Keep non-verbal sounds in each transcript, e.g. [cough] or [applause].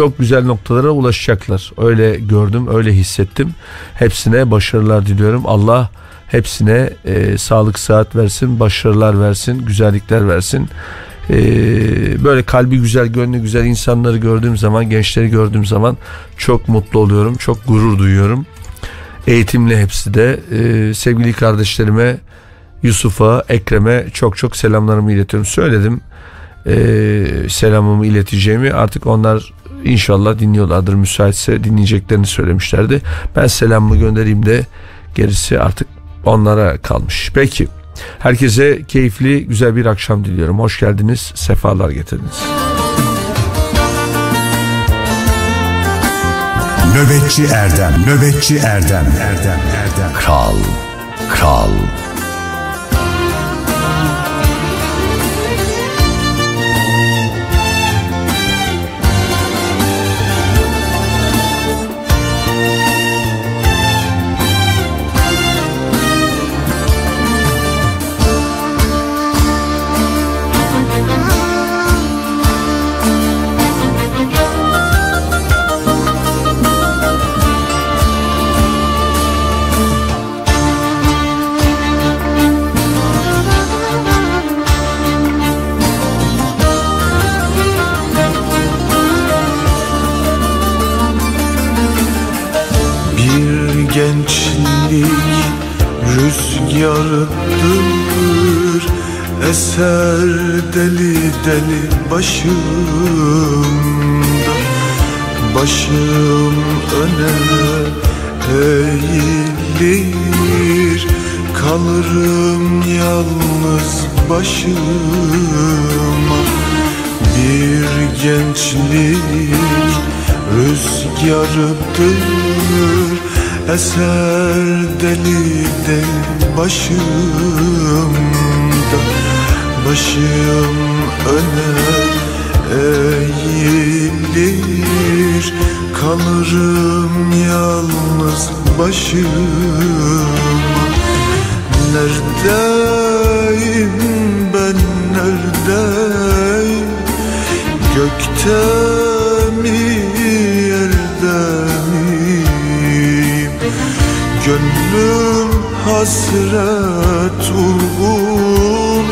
çok güzel noktalara ulaşacaklar. Öyle gördüm, öyle hissettim. Hepsine başarılar diliyorum. Allah hepsine e, sağlık saat versin, başarılar versin, güzellikler versin. E, böyle kalbi güzel, gönlü güzel insanları gördüğüm zaman, gençleri gördüğüm zaman çok mutlu oluyorum, çok gurur duyuyorum. Eğitimli hepsi de. E, sevgili kardeşlerime, Yusuf'a, Ekrem'e çok çok selamlarımı iletiyorum. Söyledim e, selamımı ileteceğimi artık onlar inşallah dinliyorlardır müsaitse dinleyeceklerini söylemişlerdi. Ben selamımı göndereyim de gerisi artık onlara kalmış. Peki herkese keyifli güzel bir akşam diliyorum. Hoş geldiniz, sefalar getirdiniz. Nöbetçi Erdem, Nöbetçi Erdem, Erdem, Erdem. Kral, kral. Yarıdır Eser deli deli başımda. Başım öne eğilir Kalırım yalnız başıma. Bir gençlik rüzgarıdır Eser deli deli başımda Başım öne eğilir. Kalırım yalnız başıma Neredeyim ben neredeyim? Gökte Gönlüm hasret vurgun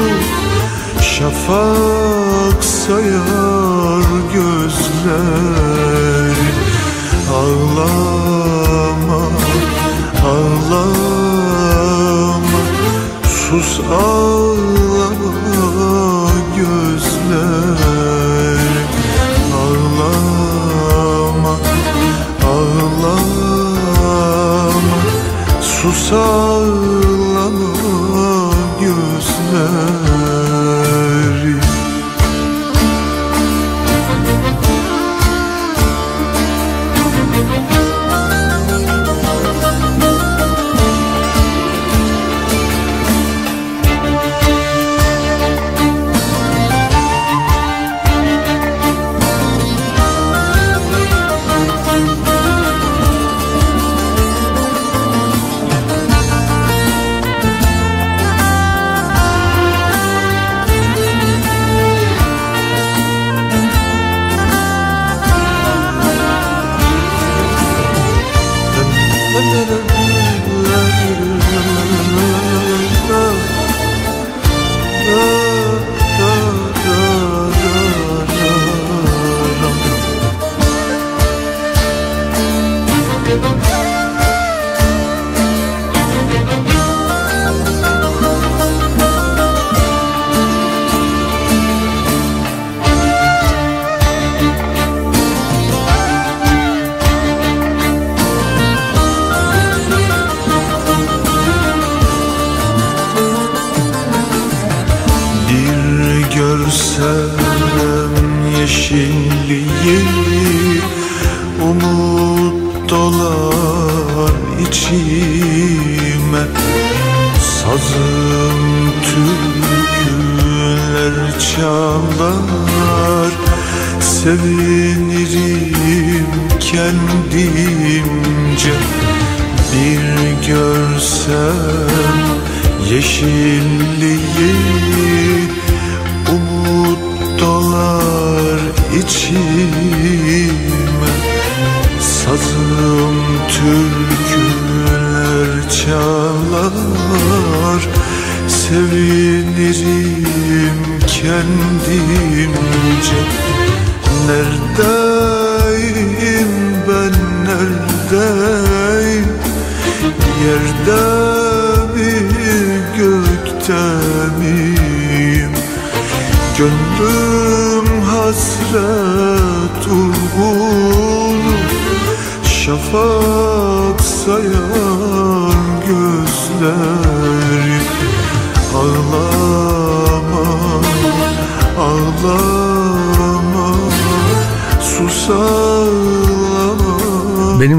Şafak sayar gözler. Ağlama, ağlama Sus ağlama Sus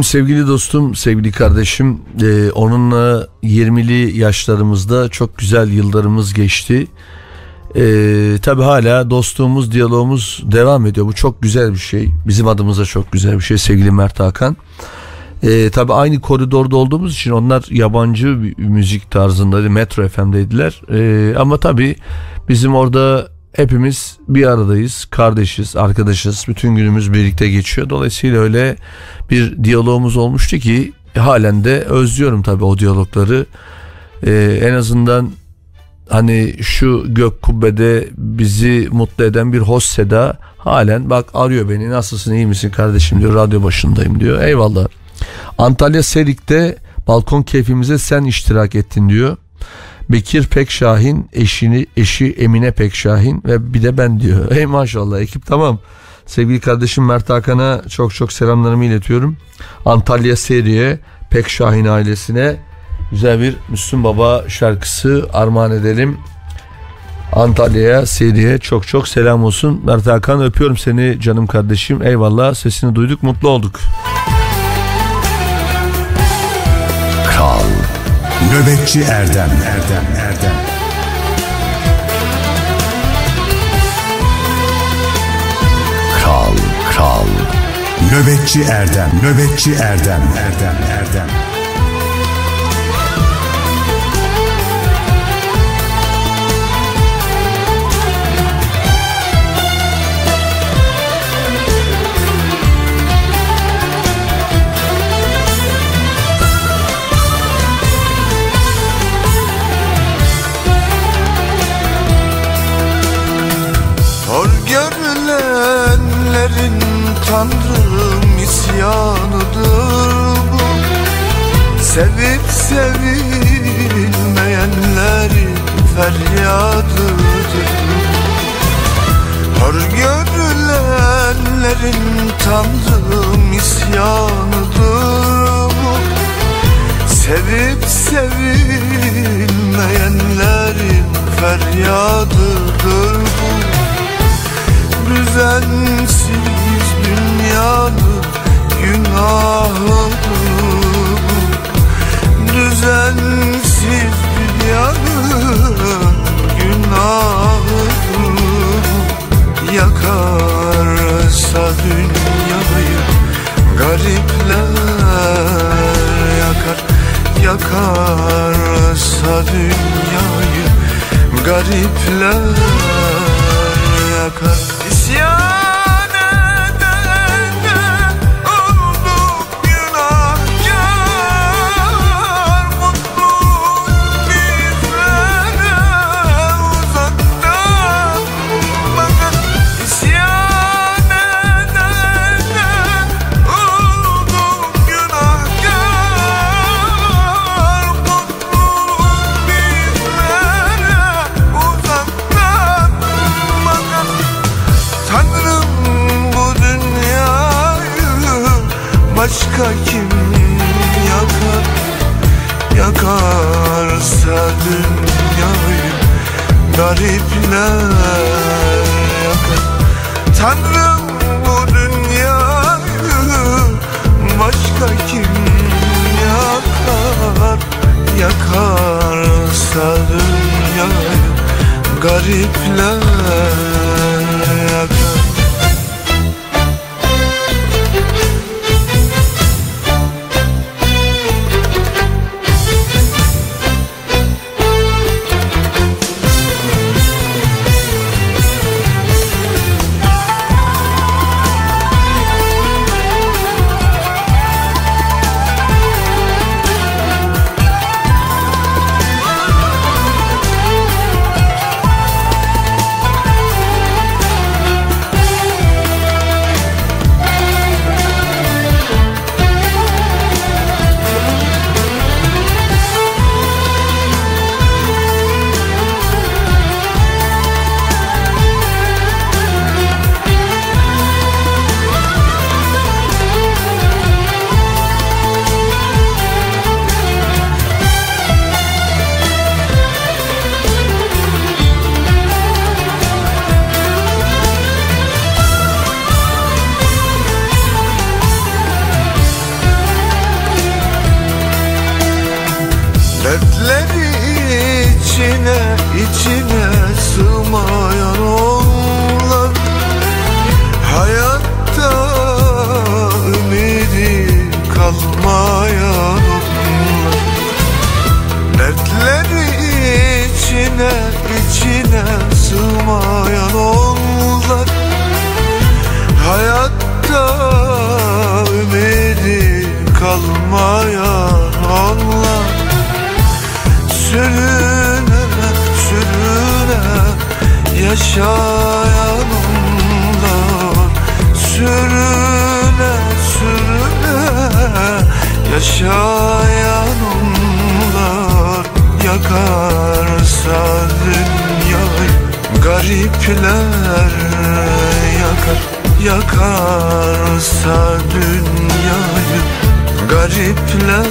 sevgili dostum, sevgili kardeşim, e, onunla 20'li yaşlarımızda çok güzel yıllarımız geçti. E, tabii hala dostluğumuz, diyalogumuz devam ediyor. Bu çok güzel bir şey. Bizim adımıza çok güzel bir şey sevgili Mert Hakan. E, tabii aynı koridorda olduğumuz için onlar yabancı bir müzik tarzında Metro FM'deydiler. E, ama tabii bizim orada hepimiz bir aradayız, kardeşiz, arkadaşız. Bütün günümüz birlikte geçiyor. Dolayısıyla öyle bir diyalogumuz olmuştu ki halen de özlüyorum tabii o diyalogları. Ee, en azından hani şu gök kubbede bizi mutlu eden bir host Seda halen bak arıyor beni nasılsın iyi misin kardeşim diyor radyo başındayım diyor eyvallah. Antalya Serik'te balkon keyfimize sen iştirak ettin diyor. Bekir Pekşahin eşini eşi Emine Pekşahin ve bir de ben diyor. [laughs] Ey maşallah ekip tamam. Sevgili kardeşim Mert Hakan'a çok çok selamlarımı iletiyorum. Antalya Seri'ye Pekşahin ailesine güzel bir Müslüm Baba şarkısı armağan edelim. Antalya'ya, Seri'ye çok çok selam olsun. Mert Hakan öpüyorum seni canım kardeşim. Eyvallah sesini duyduk mutlu olduk. Kral Nöbetçi Erdem Erdem Erdem Kral Kral. Nöbetçi Erdem Nöbetçi Erdem. Erdem Erdem yaşayan onlar Sürüne sürüne yaşayan onlar Yakarsa dünyayı garipler yakar. Yakarsa dünyayı garipler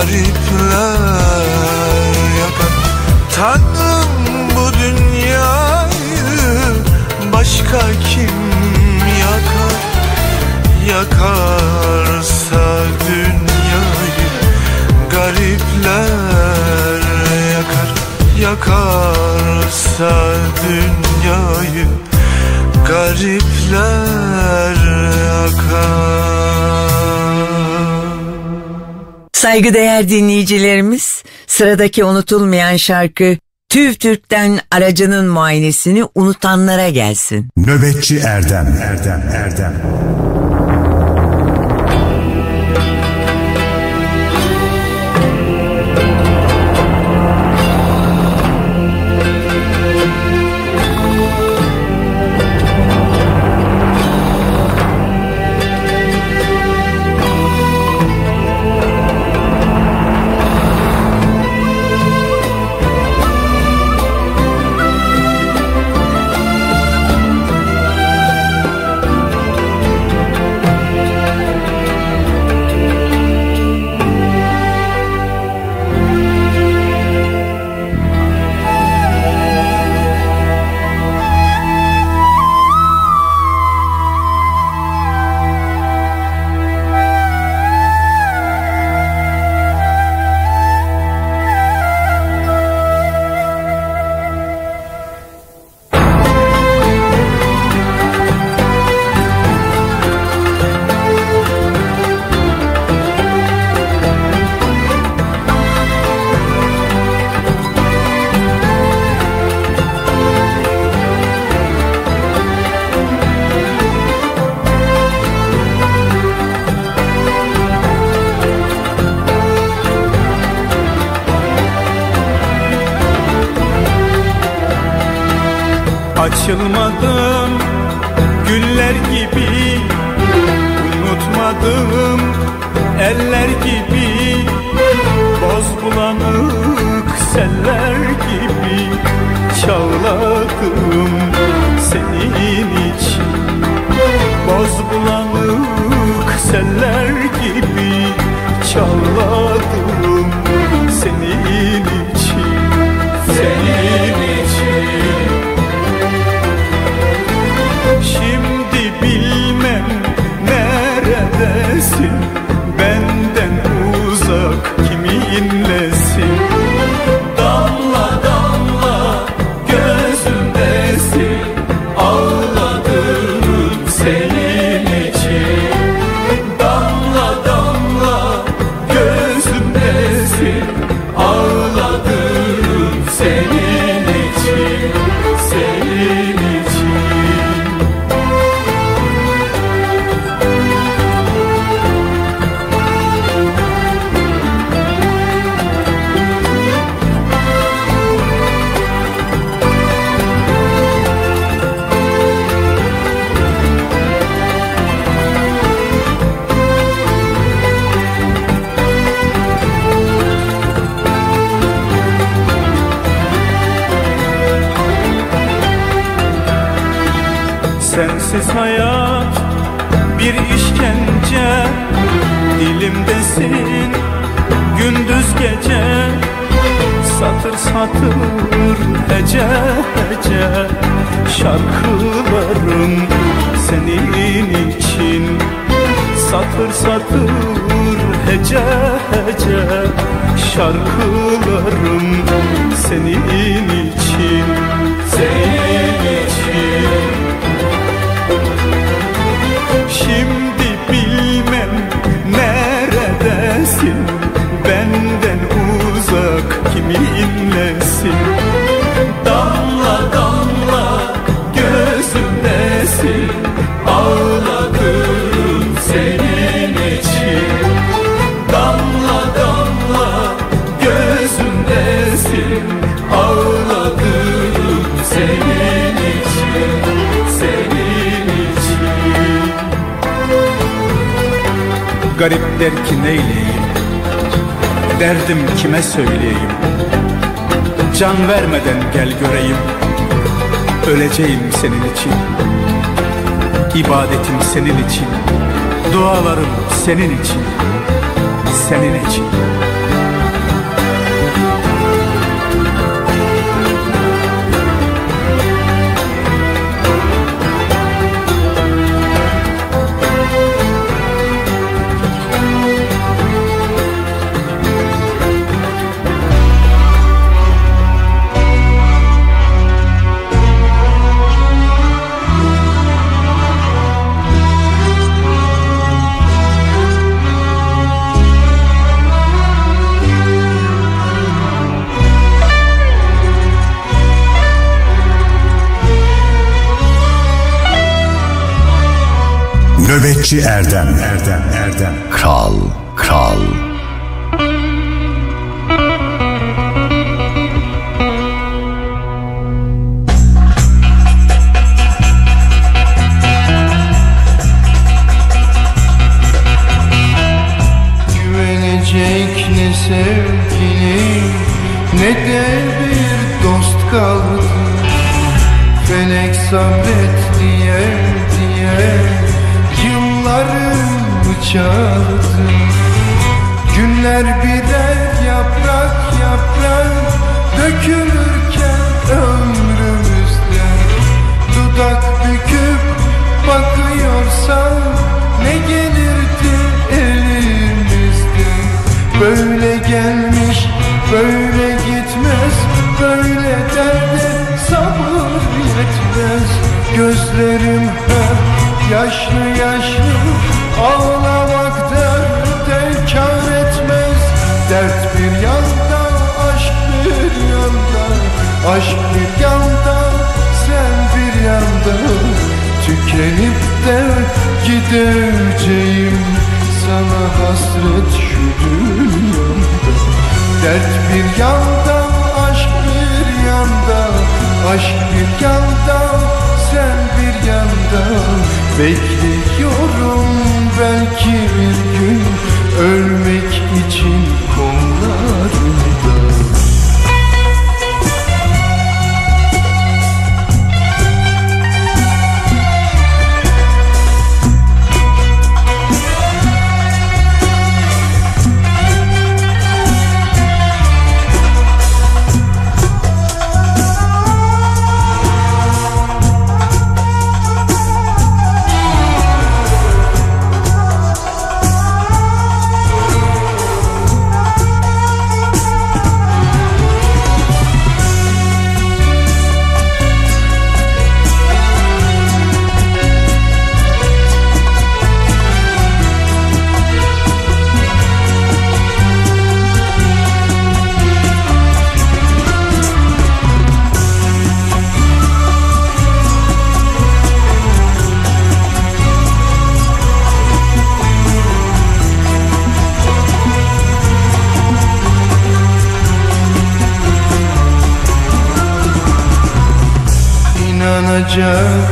garipler yakar Tanrım bu dünyayı başka kim yakar? Yakarsa dünyayı garipler yakar. Yakarsa dünyayı garipler yakar Saygıdeğer dinleyicilerimiz, sıradaki unutulmayan şarkı TÜV TÜRK'ten aracının muayenesini unutanlara gelsin. Nöbetçi Erdem Erdem Erdem 眼泪 senin için. Dualarım senin için. Senin için Nöbetçi Erdem. Erdem Erdem Kral Kral. Güvenecek ne sevgili ne de bir dost kaldı. Felek sabret çaldı Günler birer yaprak yaprak dökülürken ömrümüzden Dudak büküp bakıyorsan ne gelirdi elimizden Böyle gelmiş böyle gitmez böyle derde sabır yetmez. Gözlerim hep yaşlı yaşlı ağlamak Aşk bir yanda sen bir yanda. Tükenip de gideceğim Sana hasret şu dünyamda Dert bir yanda aşk bir yanda. Aşk bir yanda sen bir yanda. Bekliyorum belki bir gün. Ölmek için kollarında just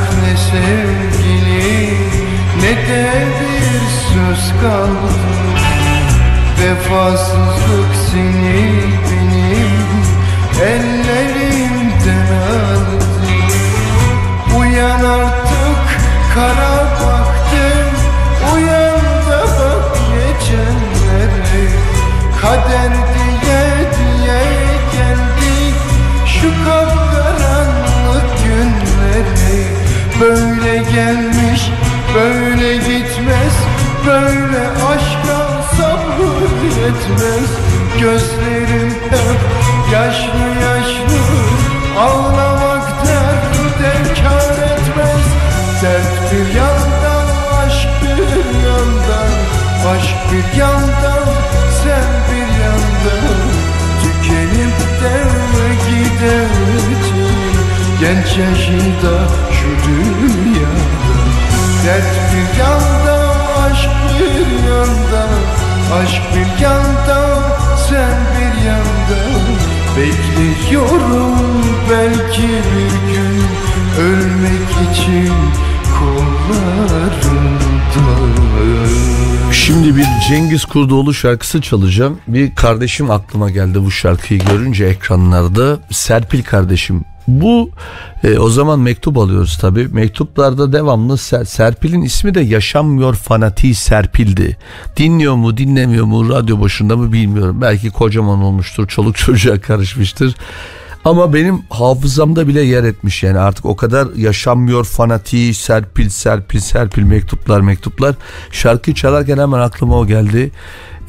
şarkısı çalacağım. Bir kardeşim aklıma geldi bu şarkıyı görünce ekranlarda. Serpil kardeşim. Bu e, o zaman mektup alıyoruz tabi. Mektuplarda devamlı Ser- Serpil'in ismi de yaşanmıyor fanatiği Serpil'di. Dinliyor mu dinlemiyor mu radyo başında mı bilmiyorum. Belki kocaman olmuştur çoluk çocuğa karışmıştır. Ama benim hafızamda bile yer etmiş yani artık o kadar yaşanmıyor fanatiği serpil serpil serpil mektuplar mektuplar. Şarkıyı çalarken hemen aklıma o geldi.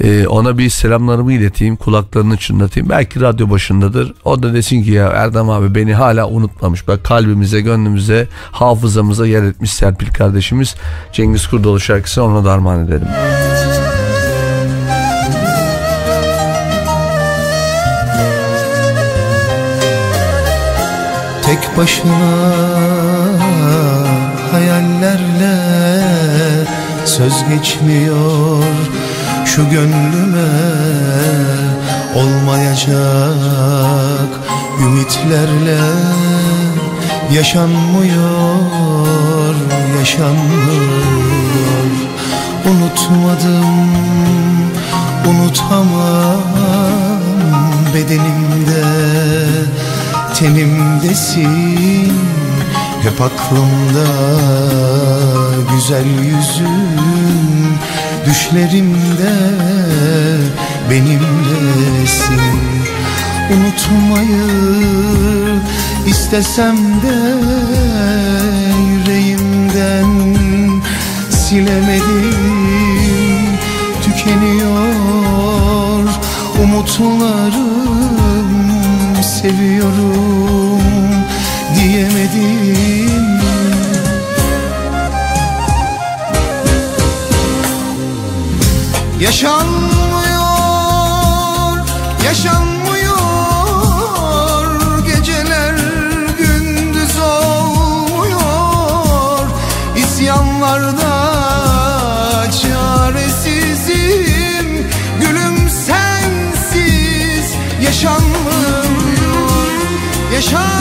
Ee, ona bir selamlarımı ileteyim kulaklarını çınlatayım. Belki radyo başındadır. O da desin ki ya Erdem abi beni hala unutmamış. Bak kalbimize gönlümüze hafızamıza yer etmiş Serpil kardeşimiz. Cengiz Kurdoğlu şarkısını ona da armağan edelim. Tek başına hayallerle söz geçmiyor. Şu gönlüme olmayacak ümitlerle yaşanmıyor yaşanmıyor. Unutmadım unutamam bedenimde tenimdesin. Hep aklımda güzel yüzün. Düşlerimde benimlesin. Unutmayı istesem de yüreğimden silemedim. Tükeniyor umutlarım seviyorum diyemedim. Yaşanmıyor, yaşanmıyor Yaşanmıyor,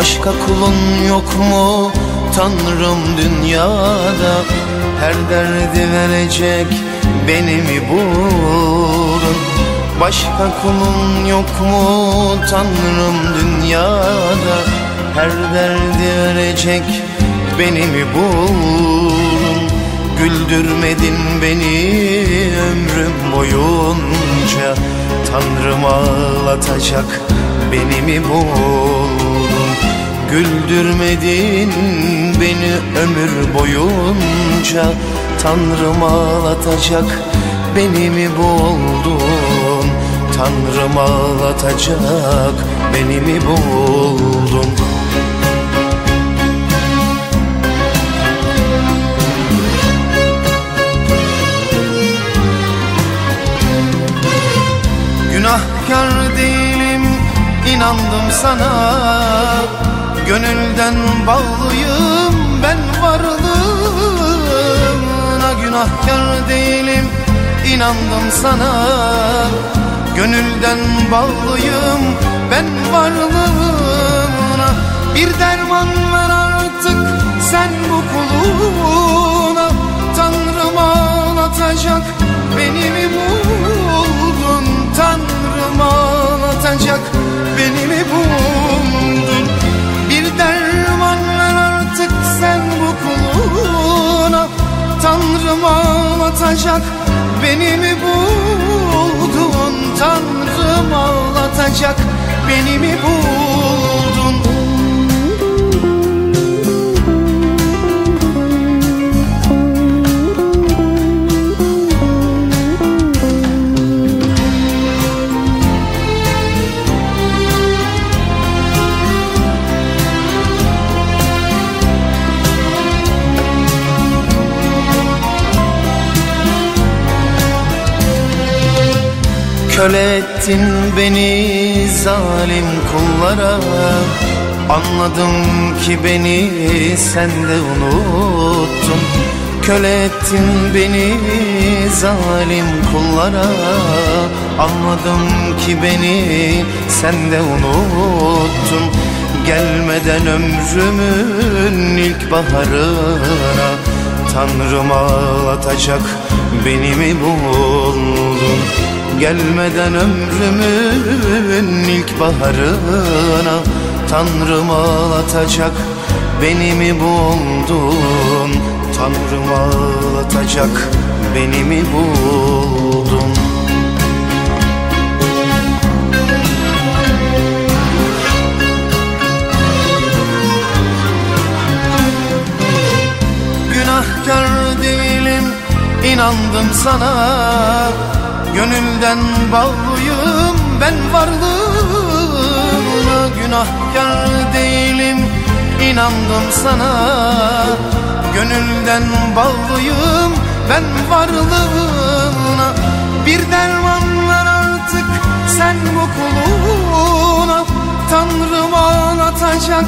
Başka kulun yok mu? Tanrım dünyada Her derdi verecek beni mi buldun Başka kulun yok mu? Tanrım dünyada Her derdi verecek beni mi buldun Güldürmedin beni ömrüm boyunca. Tanrım ağlatacak beni mi buldun Güldürmedin beni ömür boyunca. Tanrım ağlatacak beni mi buldun? Tanrım ağlatacak beni mi buldun? Günahkar değilim inandım sana Gönülden bağlıyım ben varlığına Günahkar değilim inandım sana. Gönülden bağlıyım ben varlığına Bir derman ver artık sen bu kuluna Tanrım ağlatacak beni mi buldun? Tanrım ağlatacak beni mi buldun Tanrım ağlatacak beni mi buldun? Tanrım ağlatacak beni mi buldun Köle ettin beni zalim kullara. Anladım ki beni sen de unuttun. Köle ettin beni zalim kullara. Anladım ki beni sen de unuttun. Gelmeden ömrümün ilk baharına. Tanrım ağlatacak beni mi buldun Gelmeden ömrümün ilk baharına Tanrım ağlatacak beni mi buldun? Tanrım ağlatacak beni mi buldun? Günahkar değilim inandım sana Gönülden bağlıyım ben varlığına Günahkar değilim. İnandım sana. Gönülden bağlıyım ben varlığına Bir derman ver artık sen bu kuluna. Tanrım ağlatacak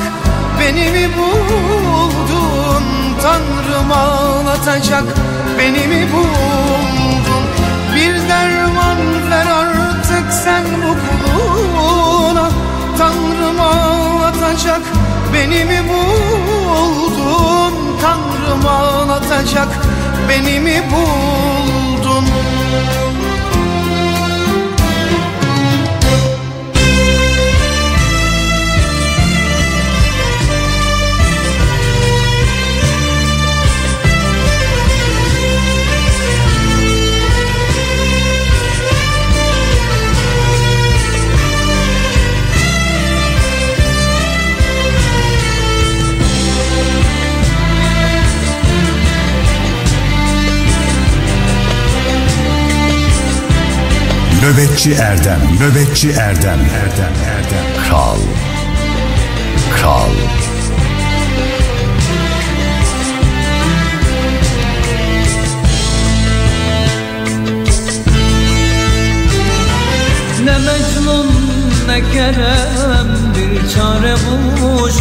beni mi buldun? Tanrım ağlatacak beni mi buldun sen bu kuluna Tanrım ağlatacak beni mi buldun? Tanrım ağlatacak beni mi buldun Nöbetçi Erdem, Nöbetçi Erdem, Erdem, Erdem. Kral, Kral. Ne Mecnun ne Kerem bir çare bulmuş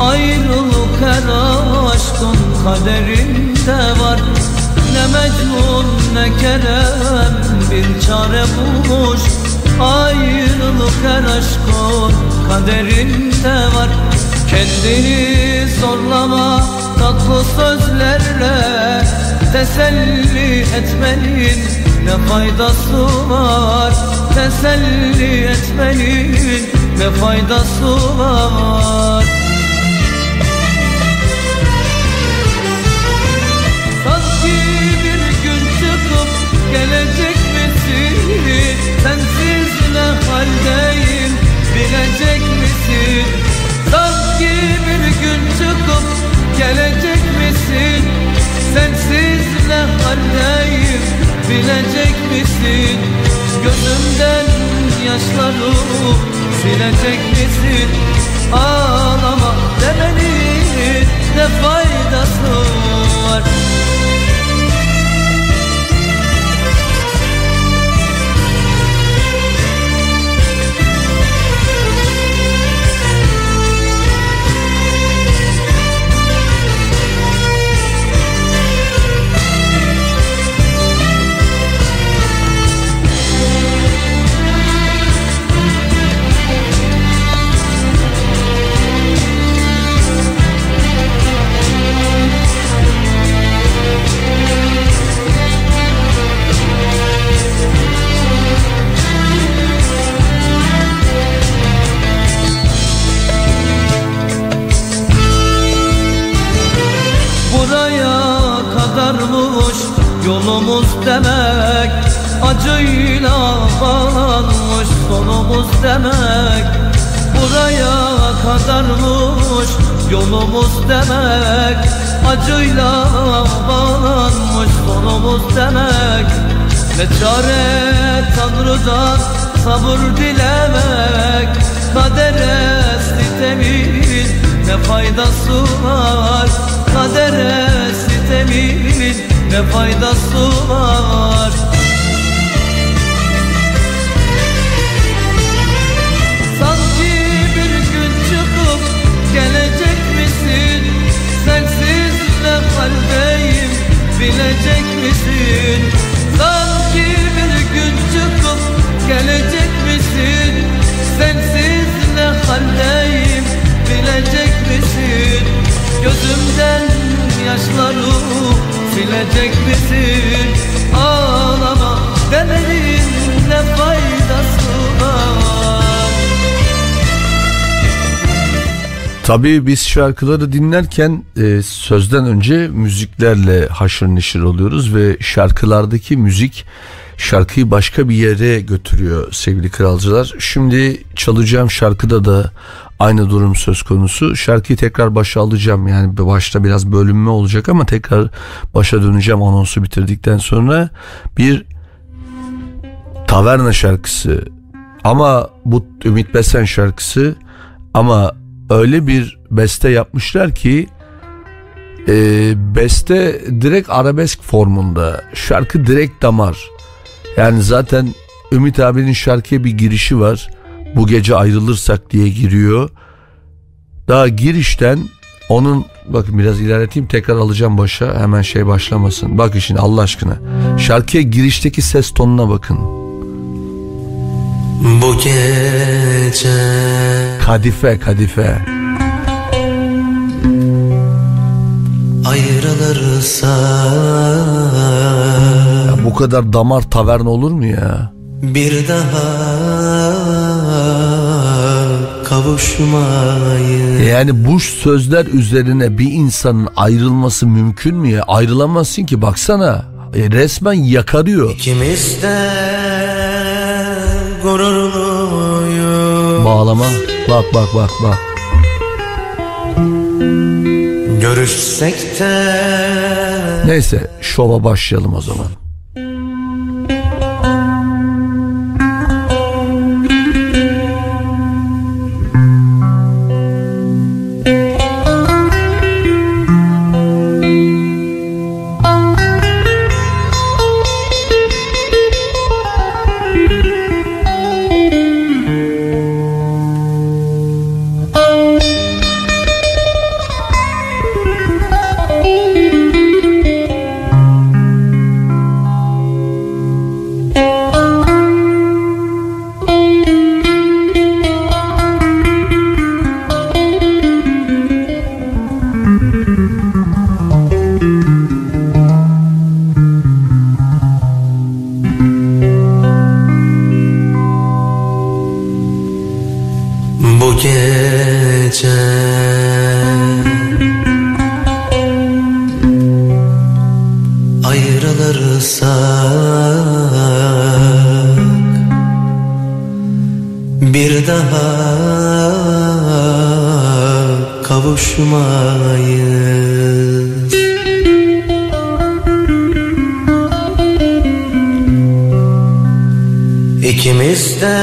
Ayrılık her aşkın kaderinde var Ne Mecnun ne Kerem bir çare bulmuş. Ayrılık her aşkın kaderinde var. Kendini zorlama tatlı sözlerle Teselli etmenin ne faydası var? Teselli etmenin ne faydası var bilecek misin? Sanki bir gün çıkıp gelecek misin? Sensiz ne haldeyim bilecek misin? Gözümden yaşları silecek misin? Ağlama demenin ne faydası var Acıyla bağlanmış sonumuz demek. Buraya kadarmış yolumuz demek. Acıyla bağlanmış sonumuz demek. Ne çare Tanrı'dan sabır dilemek. Kadere sitemin ne faydası var? Kadere sitemin ne faydası var bilecek misin? Sanki bir gün çıkıp gelecek misin? Sensiz ne haldeyim? Bilecek misin? Gözümden yaşları silecek misin? Ağlama demenin Tabii biz şarkıları dinlerken e, sözden önce müziklerle haşır neşir oluyoruz ve şarkılardaki müzik şarkıyı başka bir yere götürüyor sevgili kralcılar. Şimdi çalacağım şarkıda da aynı durum söz konusu. Şarkıyı tekrar başa alacağım yani başta biraz bölünme olacak ama tekrar başa döneceğim anonsu bitirdikten sonra bir taverna şarkısı ama bu Ümit Besen şarkısı ama öyle bir beste yapmışlar ki e, beste direkt arabesk formunda şarkı direkt damar. Yani zaten Ümit abinin şarkıya bir girişi var. Bu gece ayrılırsak diye giriyor. Daha girişten onun bakın biraz ilerleteyim tekrar alacağım başa hemen şey başlamasın. Bakın şimdi Allah aşkına şarkıya girişteki ses tonuna bakın. Bu gece kadife kadife ayrılırsa Ya bu kadar damar taverna olur mu ya Bir daha kavuşmayı Yani bu sözler üzerine bir insanın ayrılması mümkün mü ya? Ayrılamazsın ki baksana. E, resmen yakarıyor. İkimiz de Bağlama. Bak bak bak bak. Görüşsek de Neyse şova başlayalım o zaman. İkimiz de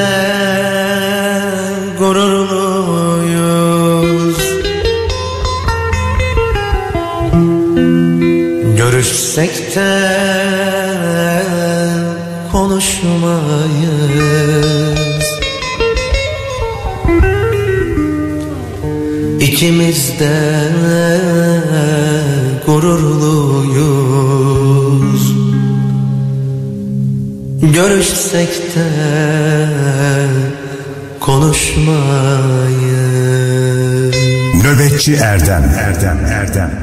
gururluyuz? Görüşsek de konuşmayız. İkimiz de gururluyuz. Görüşsek de konuşmayız. Nöbetçi Erdem. Erdem Erdem.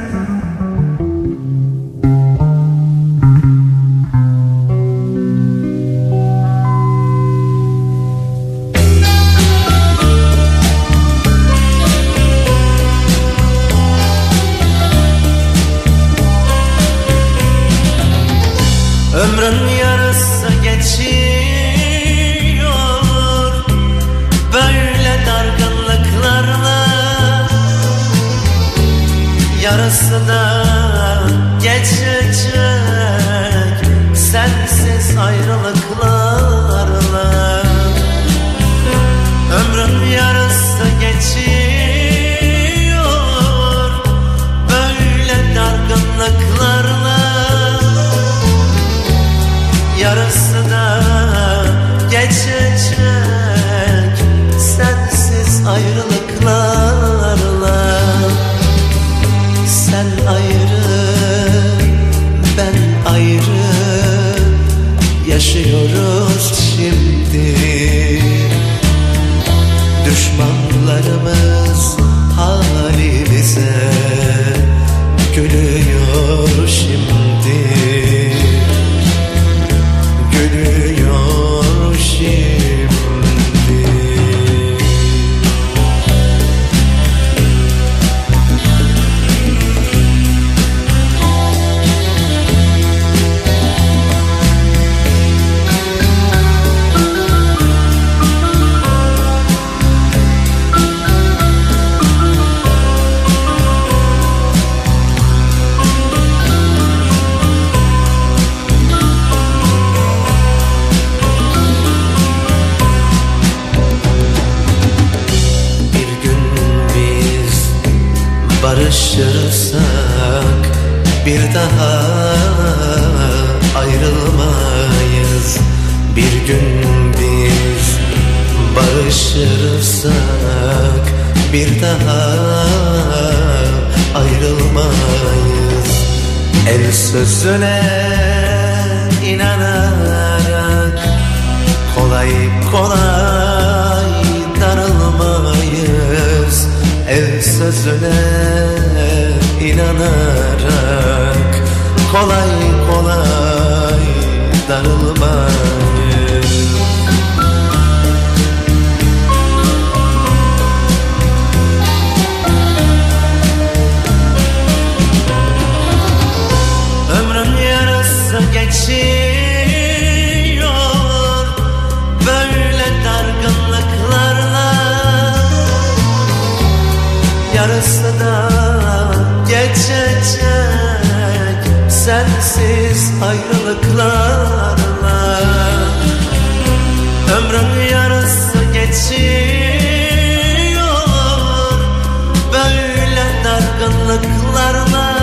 karanlıklarla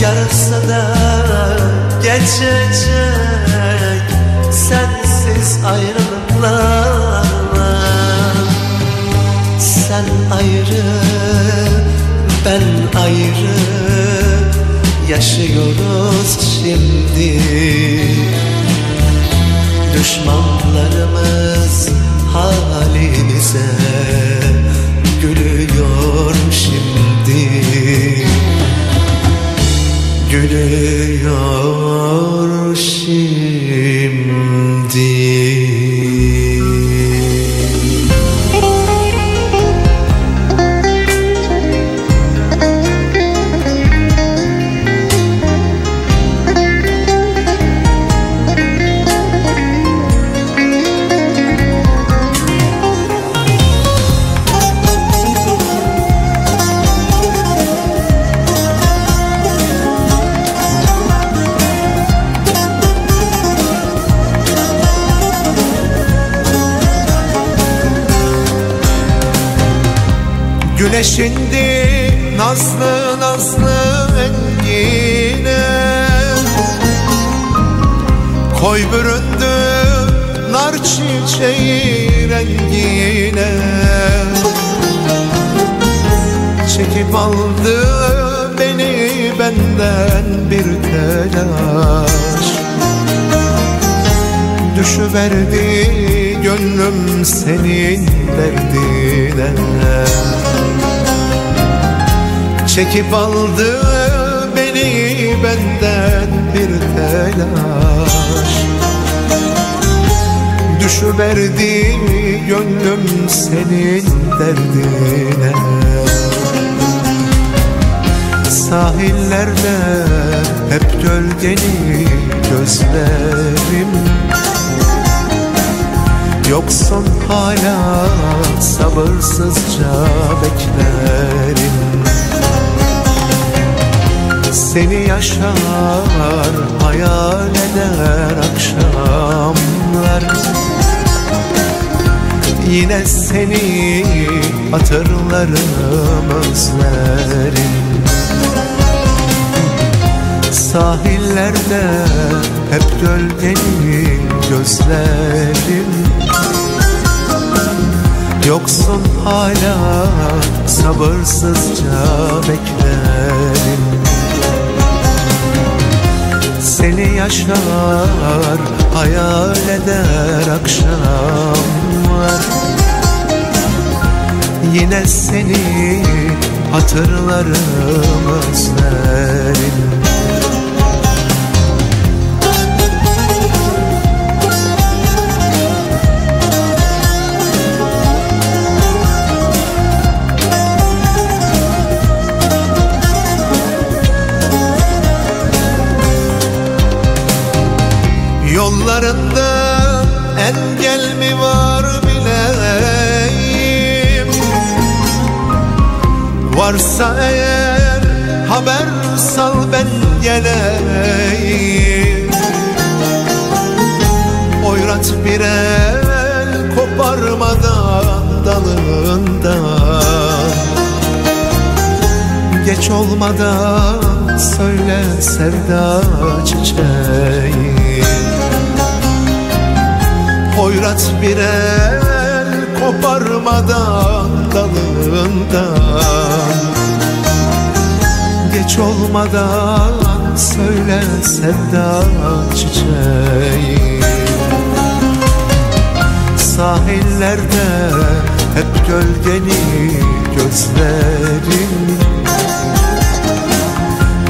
Yarınsa da geçecek Sensiz ayrılıklarla. Sen ayrı, ben ayrı Yaşıyoruz şimdi. Düşmanlarımız halimize gülüyor gülüyor şimdi. Gülüyor şimdi. Benden bir telaş. Düşüverdi gönlüm senin derdine. Çekip aldı beni benden bir telaş. Düşüverdi gönlüm senin derdine Sahillerde hep gölgeni gözlerim. Yoksun hala sabırsızca beklerim. Seni yaşar hayal eder akşamlar. Yine seni hatırlarım özlerim Sahillerde hep gölgeni gözlerim Yoksun hala sabırsızca beklerim. Seni yaşar hayal eder akşamlar. Yine seni hatırlarım özlerim Varsa eğer haber sal ben geleyim. Oyrat bir el koparmadan dalından. Geç olmadan söyle sevda çiçeği Hoyrat bir el koparmadan dalından Geç olmadan söyle sevda çiçeği. Sahillerde hep gölgeni gözlerim.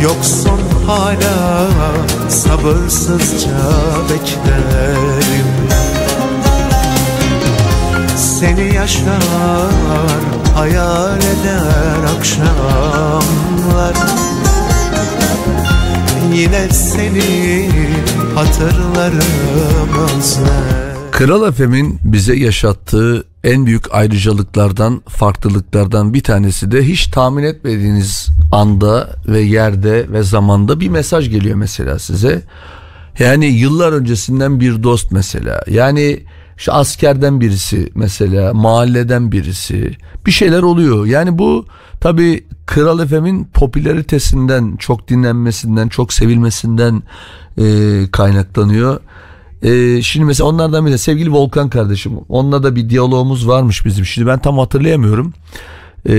Yoksun hala sabırsızca beklerim. Seni yaşar hayal eder akşamlar Yine seni hatırlarım özler Kral Efem'in bize yaşattığı en büyük ayrıcalıklardan, farklılıklardan bir tanesi de hiç tahmin etmediğiniz anda ve yerde ve zamanda bir mesaj geliyor mesela size. Yani yıllar öncesinden bir dost mesela. Yani işte askerden birisi mesela, mahalleden birisi. Bir şeyler oluyor. Yani bu tabii Kral Efem'in popülaritesinden, çok dinlenmesinden, çok sevilmesinden e, kaynaklanıyor. Ee, şimdi mesela onlardan biri sevgili Volkan kardeşim. Onunla da bir diyalogumuz varmış bizim. Şimdi ben tam hatırlayamıyorum. Ee,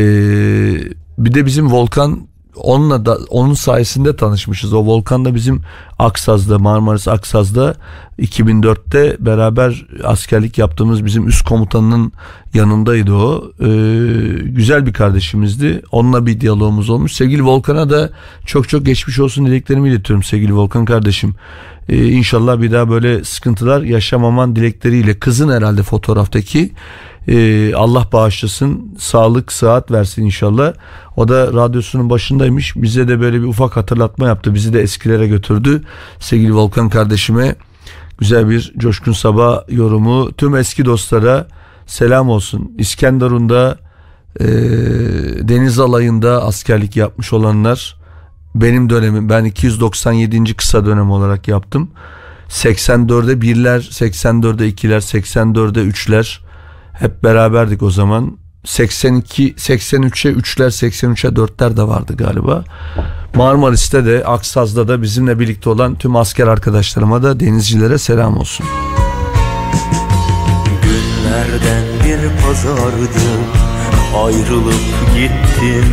bir de bizim Volkan onunla da onun sayesinde tanışmışız. O Volkan da bizim Aksaz'da Marmaris Aksaz'da 2004'te beraber askerlik yaptığımız bizim üst komutanının yanındaydı o. Ee, güzel bir kardeşimizdi. Onunla bir diyalogumuz olmuş. Sevgili Volkan'a da çok çok geçmiş olsun dileklerimi iletiyorum sevgili Volkan kardeşim. Ee, inşallah bir daha böyle sıkıntılar yaşamaman dilekleriyle kızın herhalde fotoğraftaki ee, Allah bağışlasın sağlık sıhhat versin inşallah. O da radyosunun başındaymış. Bize de böyle bir ufak hatırlatma yaptı. Bizi de eskilere götürdü. Sevgili Volkan kardeşime güzel bir coşkun sabah yorumu. Tüm eski dostlara selam olsun. İskenderun'da e, deniz alayında askerlik yapmış olanlar benim dönemim ben 297. kısa dönem olarak yaptım. 84'e birler, 84'e ikiler, 84'e üçler hep beraberdik o zaman. 82 83'e 3'ler 83'e 4'ler de vardı galiba. Marmaris'te de Aksaz'da da bizimle birlikte olan tüm asker arkadaşlarıma da denizcilere selam olsun. Günlerden bir pazardı Ayrılıp gittin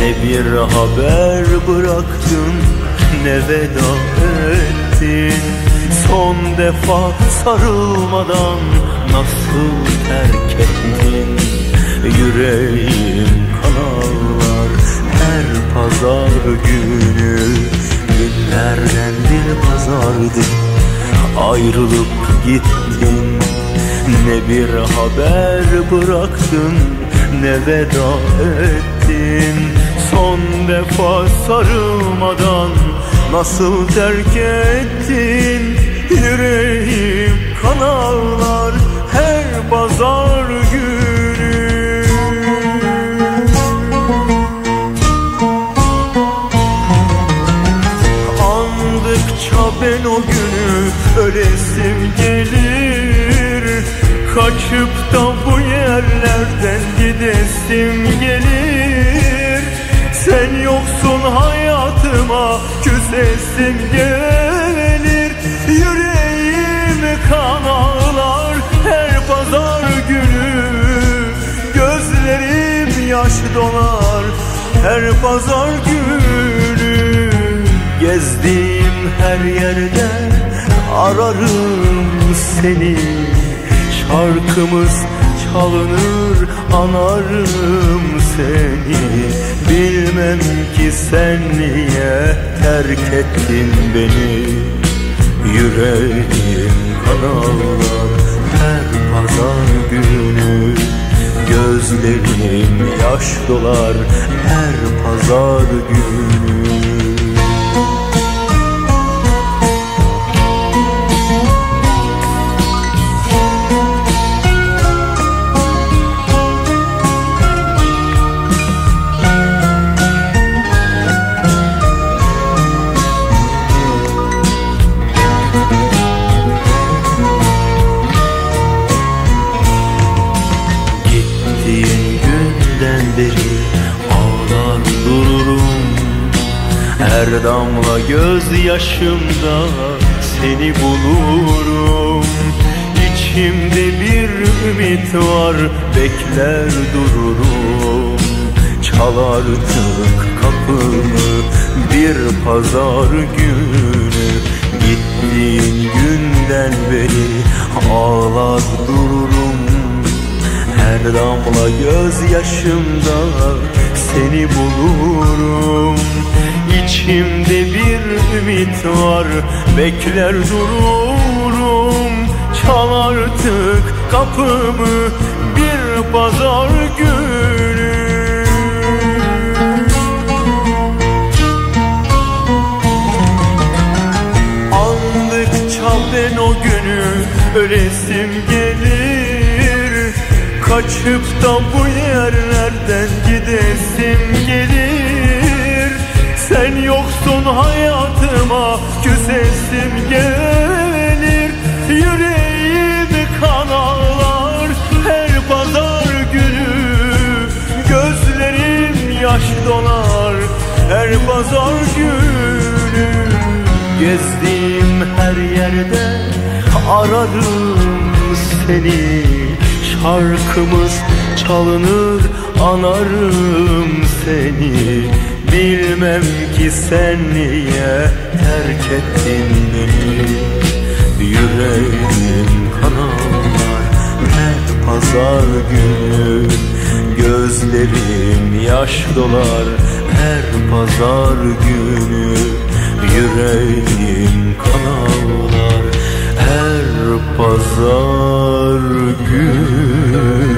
Ne bir haber bıraktın Ne veda ettin Son defa sarılmadan Nasıl terk ettin Yüreğim kanarlar Her pazar günü Günlerden bir pazardı. Ayrılıp gittin Ne bir haber bıraktın Ne veda ettin. Son defa sarılmadan Nasıl terk ettin? Yüreğim kan ağlar Her pazar günü. Andıkça ben o günü ölesim gelir. Kaçıp da bu yerlerden gidesim gelir. Sen yoksun hayatıma küsesim gelir. Yüreğim kan dolar her pazar günü. Gezdiğim her yerde ararım seni. Şarkımız çalınır anarım seni. Bilmem ki sen niye terk ettin beni. Yüreğim kan Gözlerim yaş dolar her pazar günü Her damla gözyaşımda seni bulurum. İçimde bir ümit var bekler dururum. Çal artık kapımı bir pazar günü. Gittiğin günden beri ağlar dururum. Her damla gözyaşımda seni bulurum İçimde bir ümit var. Bekler dururum. Çal artık kapımı. Bir pazar günü. Andıkça ben o günü. Ölesim gelir. Kaçıp da bu yerlerden gidesim gelir Sen yoksun hayatıma küsesim gelir. Yüreğim kan ağlar her pazar günü. Gözlerim yaş dolar her pazar günü. Gezdiğim her yerde ararım seni. Şarkımız çalınır anarım seni Bilmem ki sen niye terk ettin beni. Yüreğim kan ağlar her pazar günü. Gözlerim yaş dolar her pazar günü. Yüreğim kan ağlar her pazar günü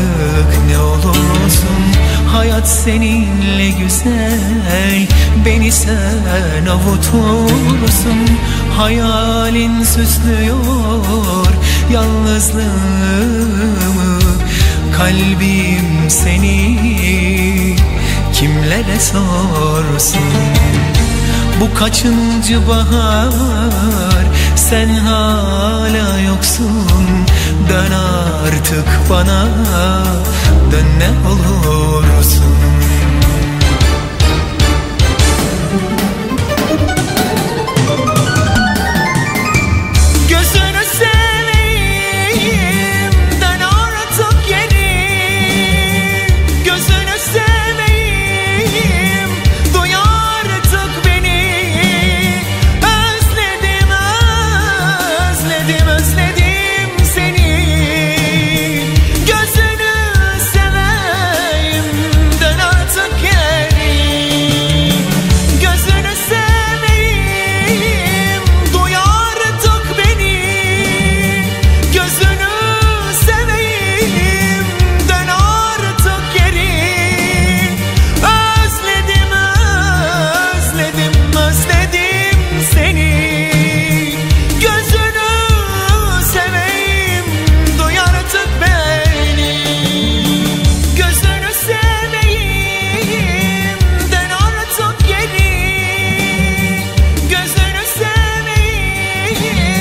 Artık ne olursun Hayat seninle güzel. Beni sen avutursun Hayalin süslüyor Yalnızlığımı. Kalbim seni Kimlere sorsun? Bu kaçıncı bahar? Sen hala yoksun Dön artık bana. Dön ne olursun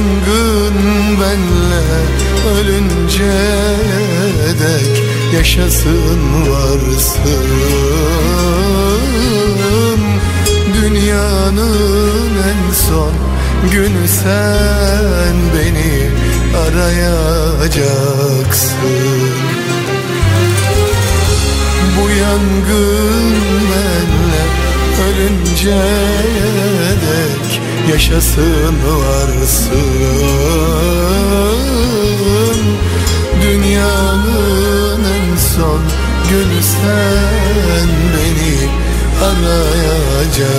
yangın benle ölünce dek yaşasın varsın. Dünyanın en son günü sen beni arayacaksın. Bu yangın benle ölünce dek yaşasın varsın. Dünyanın en son günü sen beni arayacaksın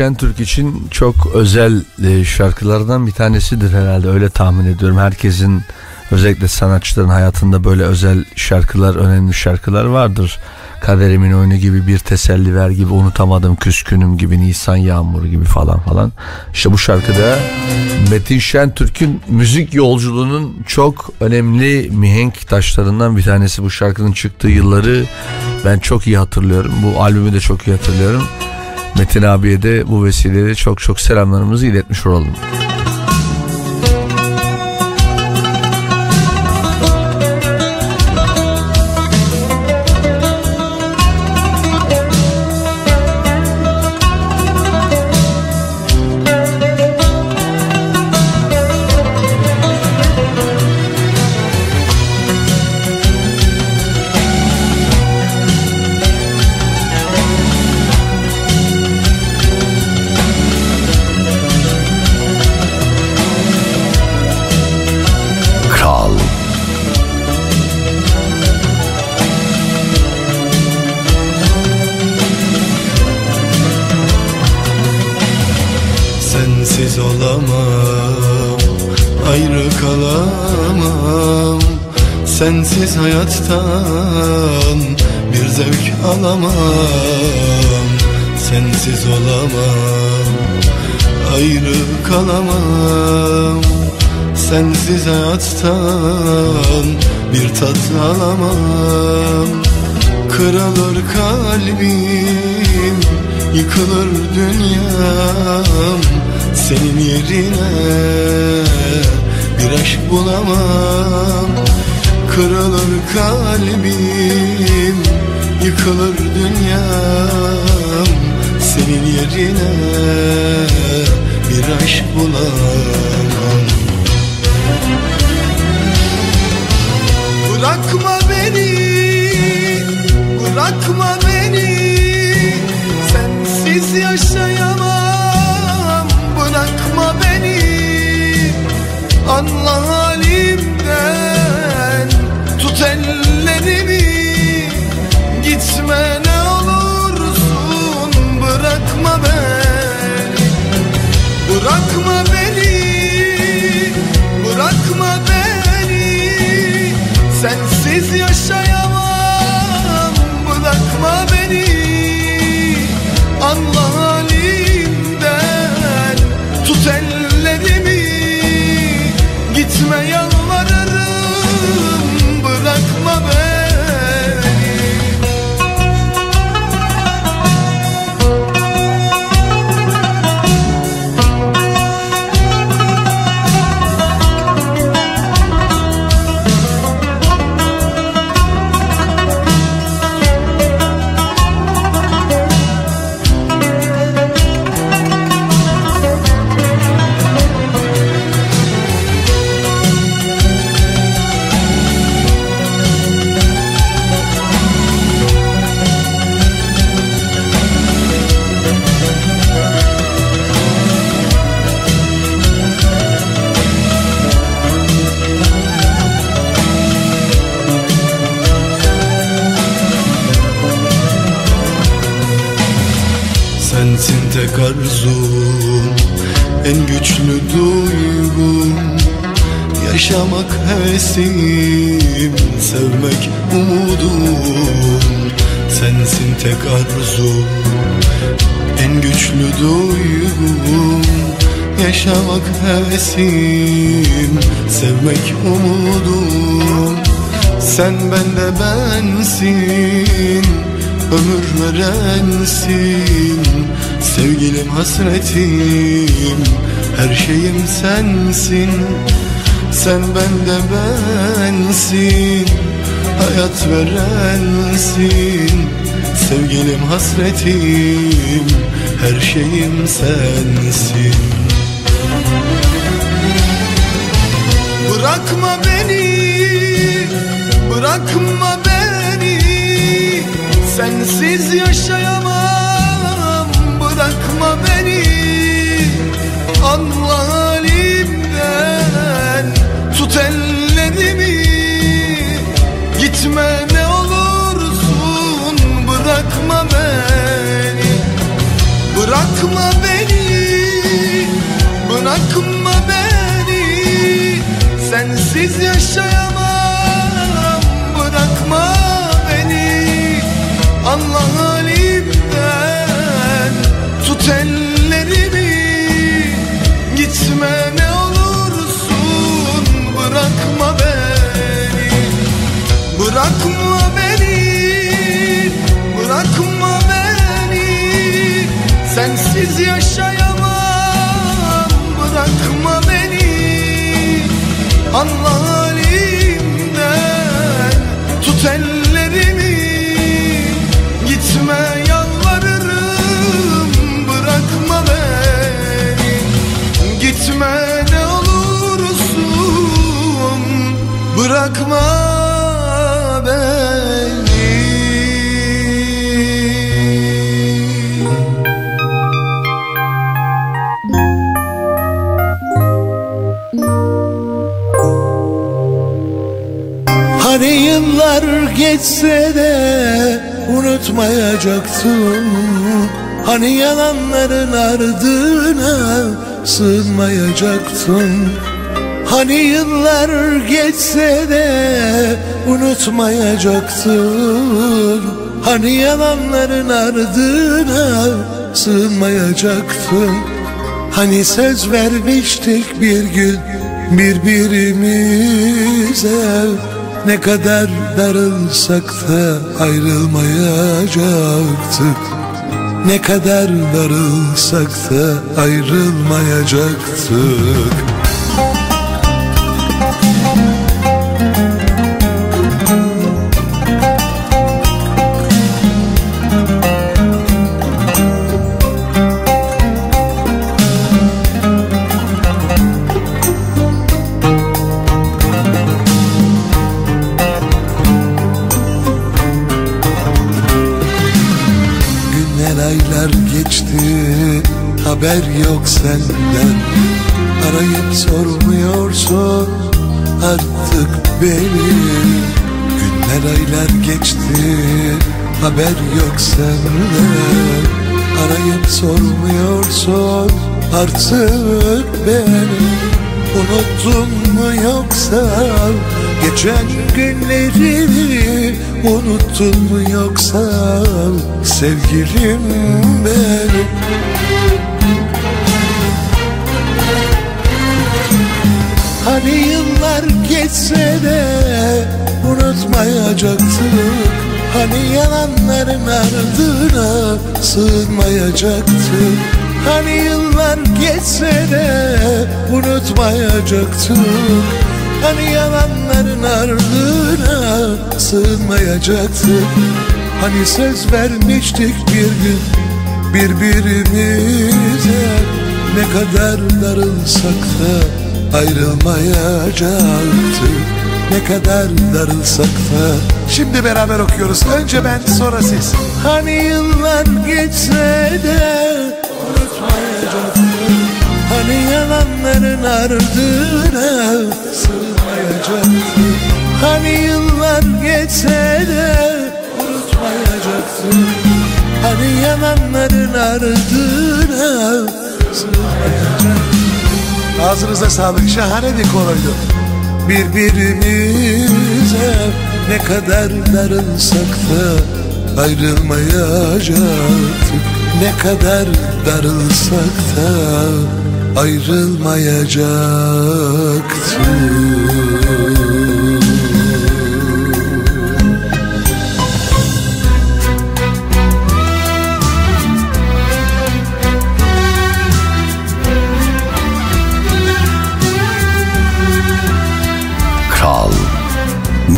Şentürk için çok özel e, şarkılardan bir tanesidir herhalde öyle tahmin ediyorum. Herkesin özellikle sanatçıların hayatında böyle özel şarkılar, önemli şarkılar vardır. Kaderimin oyunu gibi bir teselli ver gibi unutamadım küskünüm gibi Nisan yağmuru gibi falan falan. İşte bu şarkıda Metin Şentürk'ün müzik yolculuğunun çok önemli mihenk taşlarından bir tanesi bu şarkının çıktığı yılları ben çok iyi hatırlıyorum. Bu albümü de çok iyi hatırlıyorum. Metin abiye de bu vesileyle çok çok selamlarımızı iletmiş olalım. Hayattan Bir zevk alamam Sensiz olamam Ayrı kalamam. Sensiz hayattan Bir tat alamam. Kırılır kalbim Yıkılır dünyam. Senin yerine Bir aşk bulamam Kırılır kalbim Yıkılır dünyam. Senin yerine Bir aşk bulamam. Bırakma beni, bırakma beni hevesim Sevmek umudum. Sensin tek arzum En güçlü duygum. Yaşamak hevesim Sevmek umudum. Sen bende bensin Ömür verensin. Sevgilim hasretim Her şeyim sensin Sen bende bensin Hayat verensin Sevgilim hasretim Her şeyim sensin. Bırakma beni Bırakma beni. Sensiz yaşayamam Sensiz yaşayamam Bırakma beni. Allah Bırakma beni. Hani yıllar geçse de unutmayacaktım Hani yalanların ardına sığınmayacaktım Hani yıllar geçse de unutmayacaktım Hani yalanların ardına sığınmayacaktım Hani söz vermiştik bir gün birbirimize. Ne kadar darılsak da ayrılmayacaktık Ne kadar darılsak da ayrılmayacaktık senden Arayıp sormuyorsun artık beni. Günler aylar geçti haber yok senden. Arayıp sormuyorsun artık beni. Unuttun mu yoksa geçen günleri Unuttun mu yoksa sevgilim benim Hani yıllar geçse de unutmayacaktık Hani yalanların ardına sığınmayacaktık Hani yıllar geçse de unutmayacaktık Hani yalanların ardına sığınmayacaktık Hani söz vermiştik bir gün birbirimize Ne kadar darılsak da ayrılmayacaktık Ne kadar darılsak da. Şimdi beraber okuyoruz. Önce ben sonra siz. Hani yıllar geçse de. Unutmayacaktık Hani yalanların ardına sığmayacaktık Hani yıllar geçse de. Unutmayacaktık Arayanların ardına sığmayacak Ağzınıza sağlık şahane bir koroydu Birbirimize ne kadar darılsak da ayrılmayacaktık Ne kadar darılsak da ayrılmayacaktık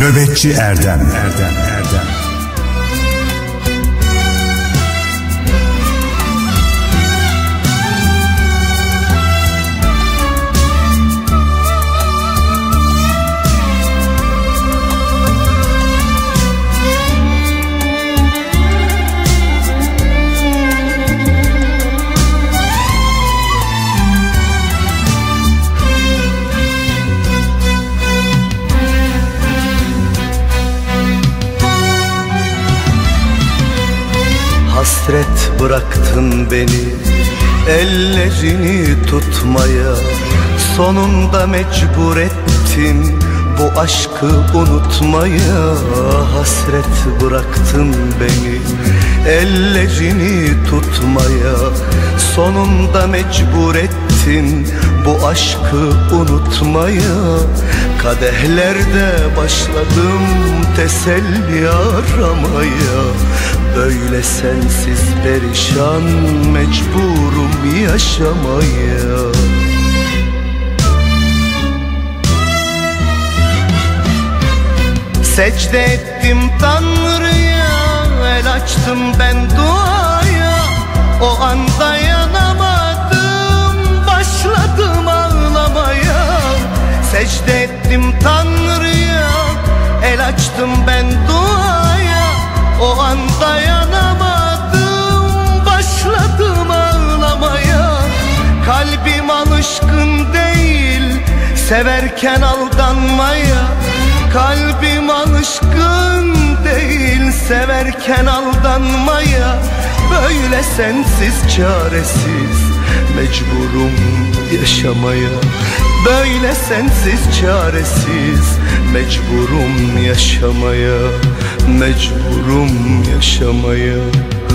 Nöbetçi Erdem. Erdem Hasret bıraktın beni. Ellerini tutmaya Sonunda mecbur ettin. Bu aşkı unutmaya Hasret bıraktın beni. Ellerini tutmaya Sonunda mecbur ettin. Bu aşkı unutmaya Kadehlerde başladım teselli aramaya Böyle sensiz perişan mecburum yaşamaya Secde ettim Tanrı'ya El açtım ben duaya. O an dayanamadım Başladım ağlamaya. Secde ettim Tanrı'ya El açtım ben Alışkın değil Severken aldanmaya Kalbim alışkın değil Severken aldanmaya Böyle sensiz çaresiz Mecburum yaşamaya. Böyle sensiz çaresiz Mecburum yaşamaya Mecburum yaşamaya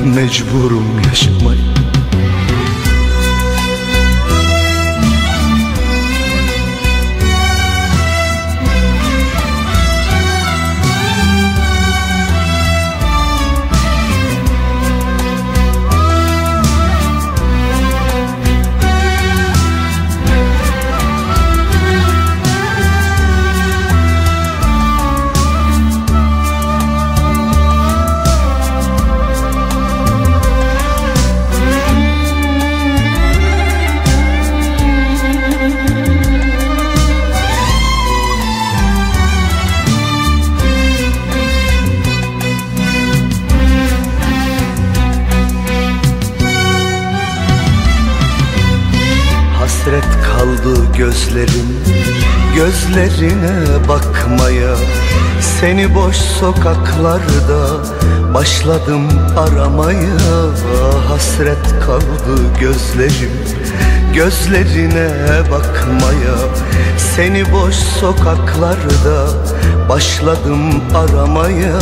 Mecburum yaşamaya kaldı gözlerim Gözlerine bakmaya. Seni boş sokaklarda Başladım aramaya. Hasret kaldı gözlerim Gözlerine bakmaya. Seni boş sokaklarda Başladım aramaya.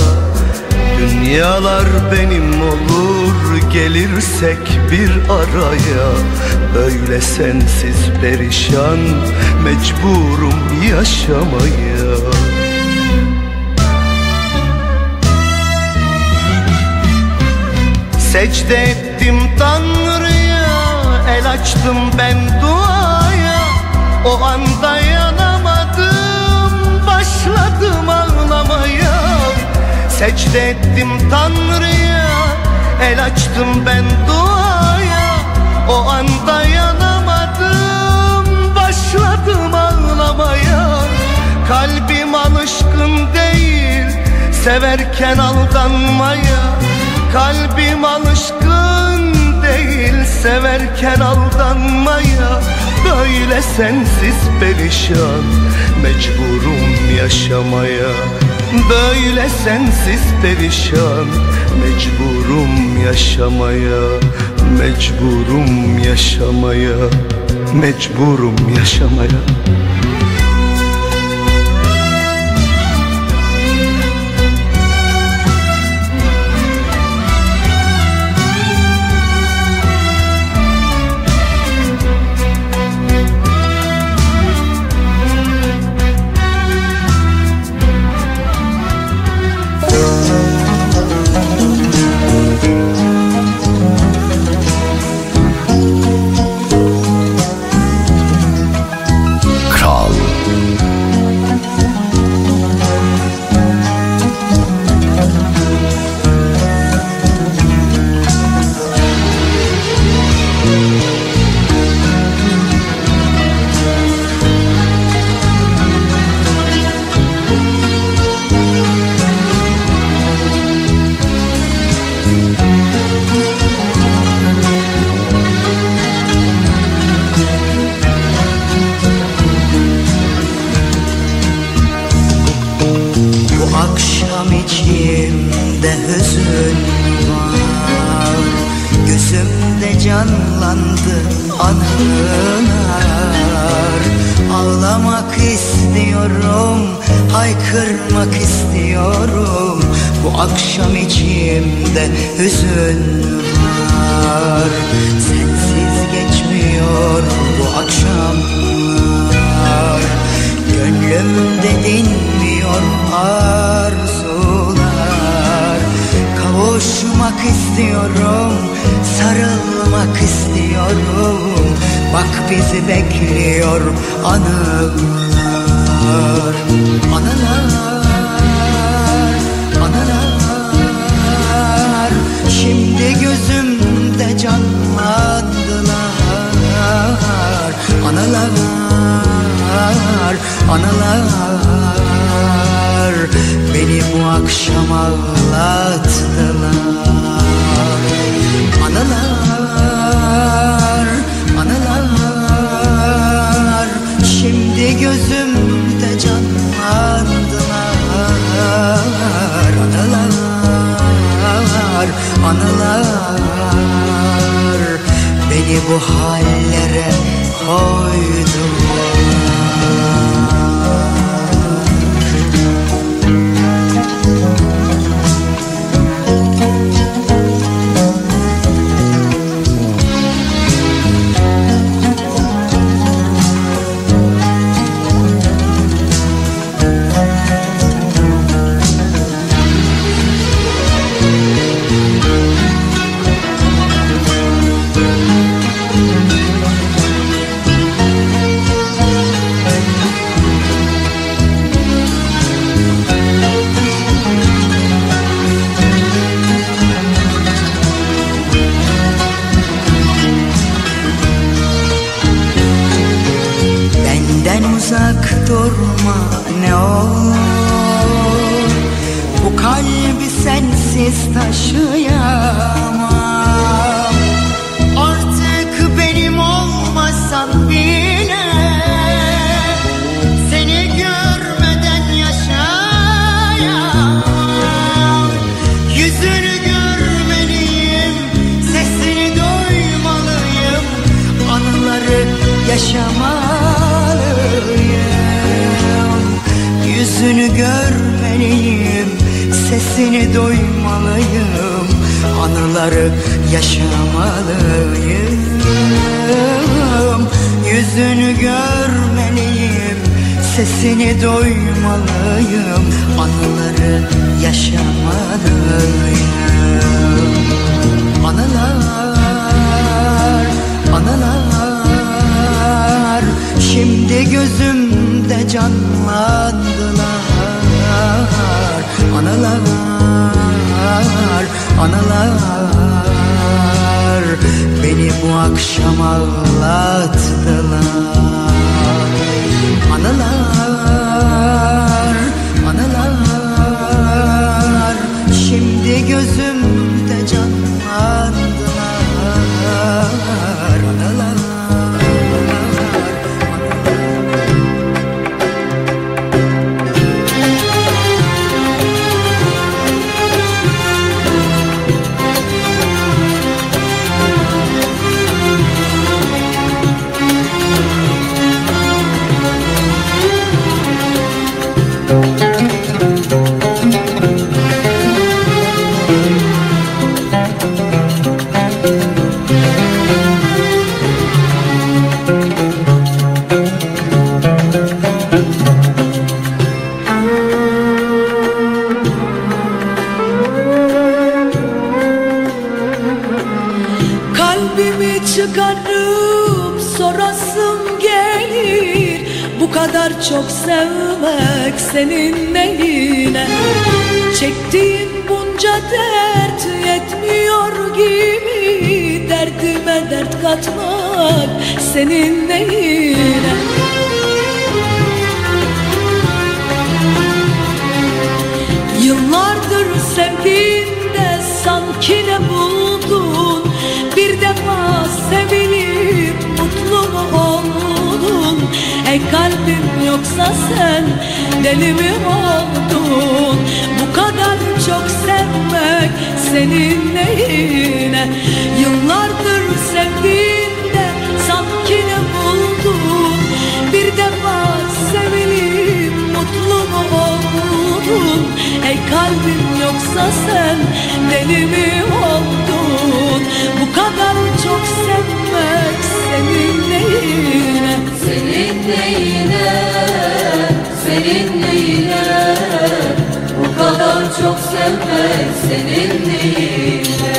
Dünyalar benim olur gelirsek bir araya Böyle sensiz perişan mecburum yaşamaya. Secde ettim Tanrı'ya El açtım ben duaya. O an dayanamadım Başladım ağlamaya. Secde ettim Tanrı'ya El açtım ben duaya Kalbim alışkın değil Severken aldanmaya. Kalbim alışkın değil Severken aldanmaya. Böyle sensiz perişan Mecburum yaşamaya. Böyle sensiz perişan Mecburum yaşamaya. Mecburum yaşamaya Mecburum yaşamaya. anılar Beni bu akşam ağlattılar. Anılar, anılar. Şimdi gözümde canlandılar. Anılar, anılar. Beni bu hallere koydular katmak senin neyine? Yıllardır sevdiğinde sanki ne buldun? Bir defa sevilip mutlu mu oldun? Ey kalbim yoksa sen deli mi oldun? Bu kadar çok sevmek senin neyine? Yıllardır sevdiğinde Ey kalbim yoksa sen deli mi oldun? Bu kadar çok sevmek senin neyine? Senin neyine, senin neyine? Bu kadar çok sevmek senin neyine?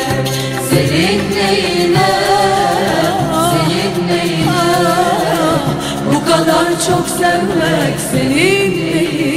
Senin neyine, senin neyine? Bu kadar çok sevmek senin neyine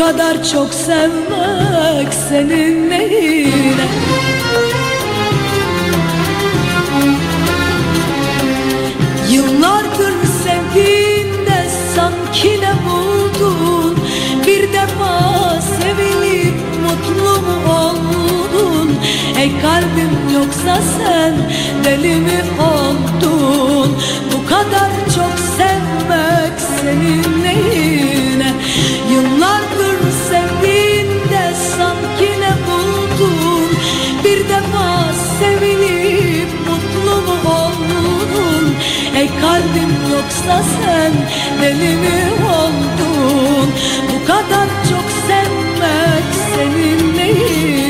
kadar çok sevmek senin neyine? Yıllardır sevdiğinde sanki ne buldun? Bir defa sevilip mutlu mu oldun? Ey kalbim yoksa sen deli mi oldun? Bu kadar çok sevmek yoksa sen deli mi oldun? Bu kadar çok sevmek senin neyine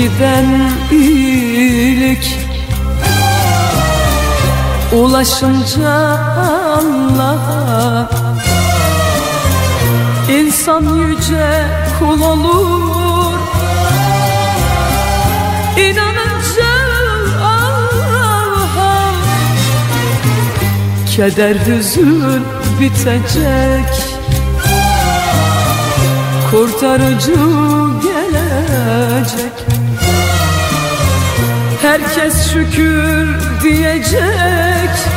giden iyilik. Ulaşınca Allah'a. İnsan yüce kul olur. İnanınca Allah'a. Keder hüzün bitecek. Kurtarıcı gelecek Herkes şükür diyecek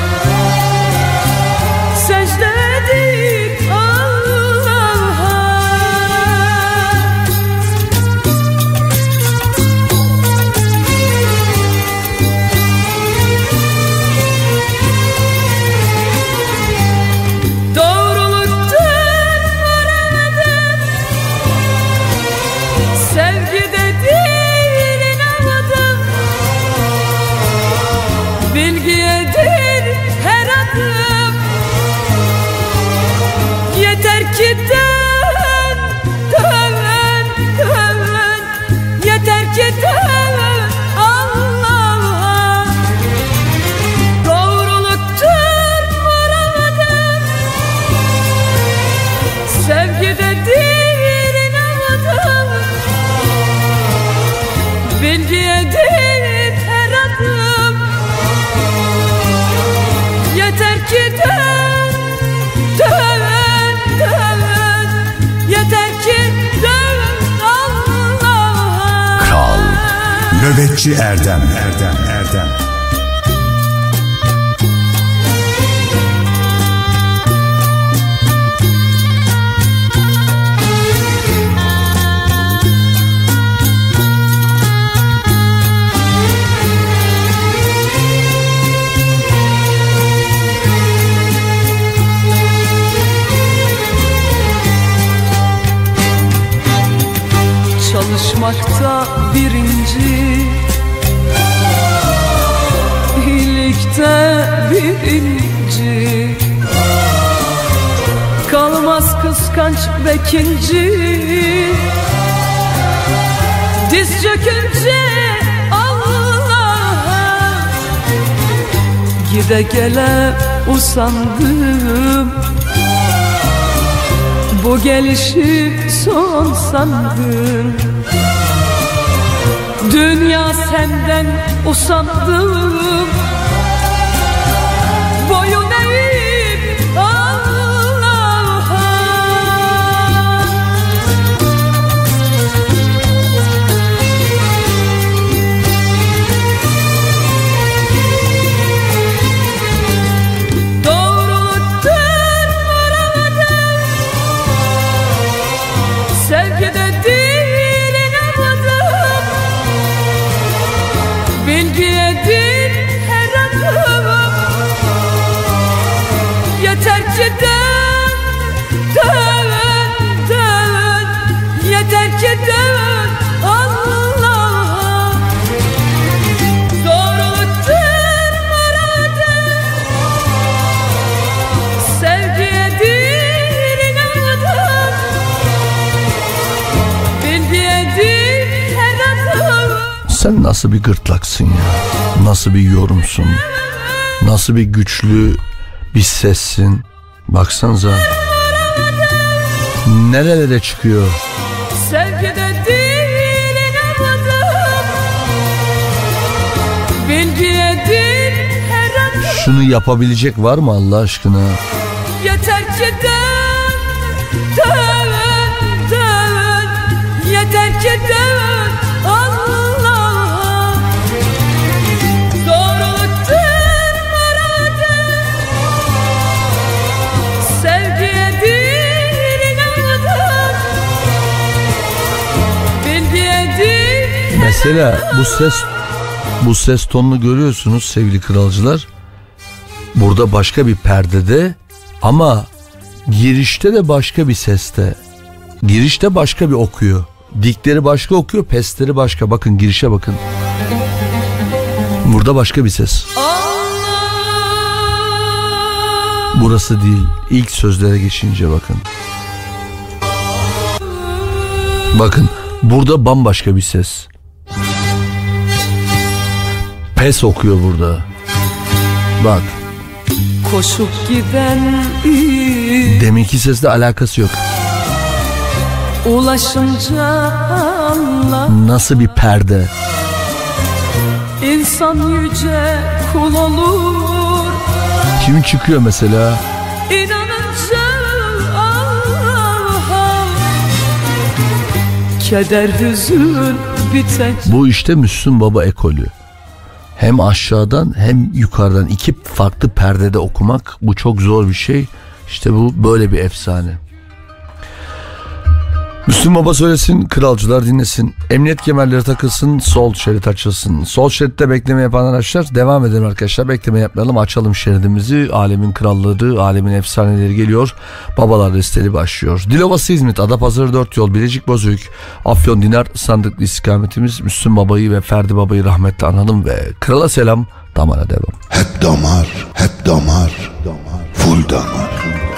Nöbetçi Erdem. Erdem Erdem. Çalışmakta birinci İyilikte birinci. Kalmaz kıskanç bekinci Diz çökünce Allah'a Gide gele usandım. Bu gelişi son sandım. Dünya senden usandım Sen nasıl bir gırtlaksın ya? Nasıl bir yorumsun? Nasıl bir güçlü bir sessin? Baksanıza. Nerelere çıkıyor? Sevgide Şunu yapabilecek var mı Allah aşkına? Mesela bu ses bu ses tonunu görüyorsunuz sevgili kralcılar. Burada başka bir perdede ama girişte de başka bir seste. Girişte başka bir okuyor. Dikleri başka okuyor, pesleri başka. Bakın girişe bakın. Burada başka bir ses. Burası değil. İlk sözlere geçince bakın. Bakın burada bambaşka bir ses. Pes okuyor burada. Bak Koşup giden deminki sesle alakası yok. Ulaşınca Allah Nasıl bir perde. insan yüce kul olur Kim çıkıyor mesela? İnanınca Allah'a Keder hüzün biter Bu işte Müslüm Baba ekolü. Hem aşağıdan hem yukarıdan iki farklı perdede okumak bu çok zor bir şey. İşte bu böyle bir efsane. Müslüm Baba söylesin, kralcılar dinlesin. Emniyet kemerleri takılsın, sol şerit açılsın. Sol şeritte bekleme yapan araçlar devam edelim arkadaşlar. Bekleme yapmayalım, açalım şeridimizi. Alemin krallığı, alemin efsaneleri geliyor. Babalar listeli başlıyor. Dilovası İzmit, Adapazarı 4 yol, Bilecik Bozüyük, Afyon Dinar, Sandıklı istikametimiz. Müslüm Baba'yı ve Ferdi Baba'yı rahmetle analım ve krala selam, damara devam. Hep damar, hep damar, full damar.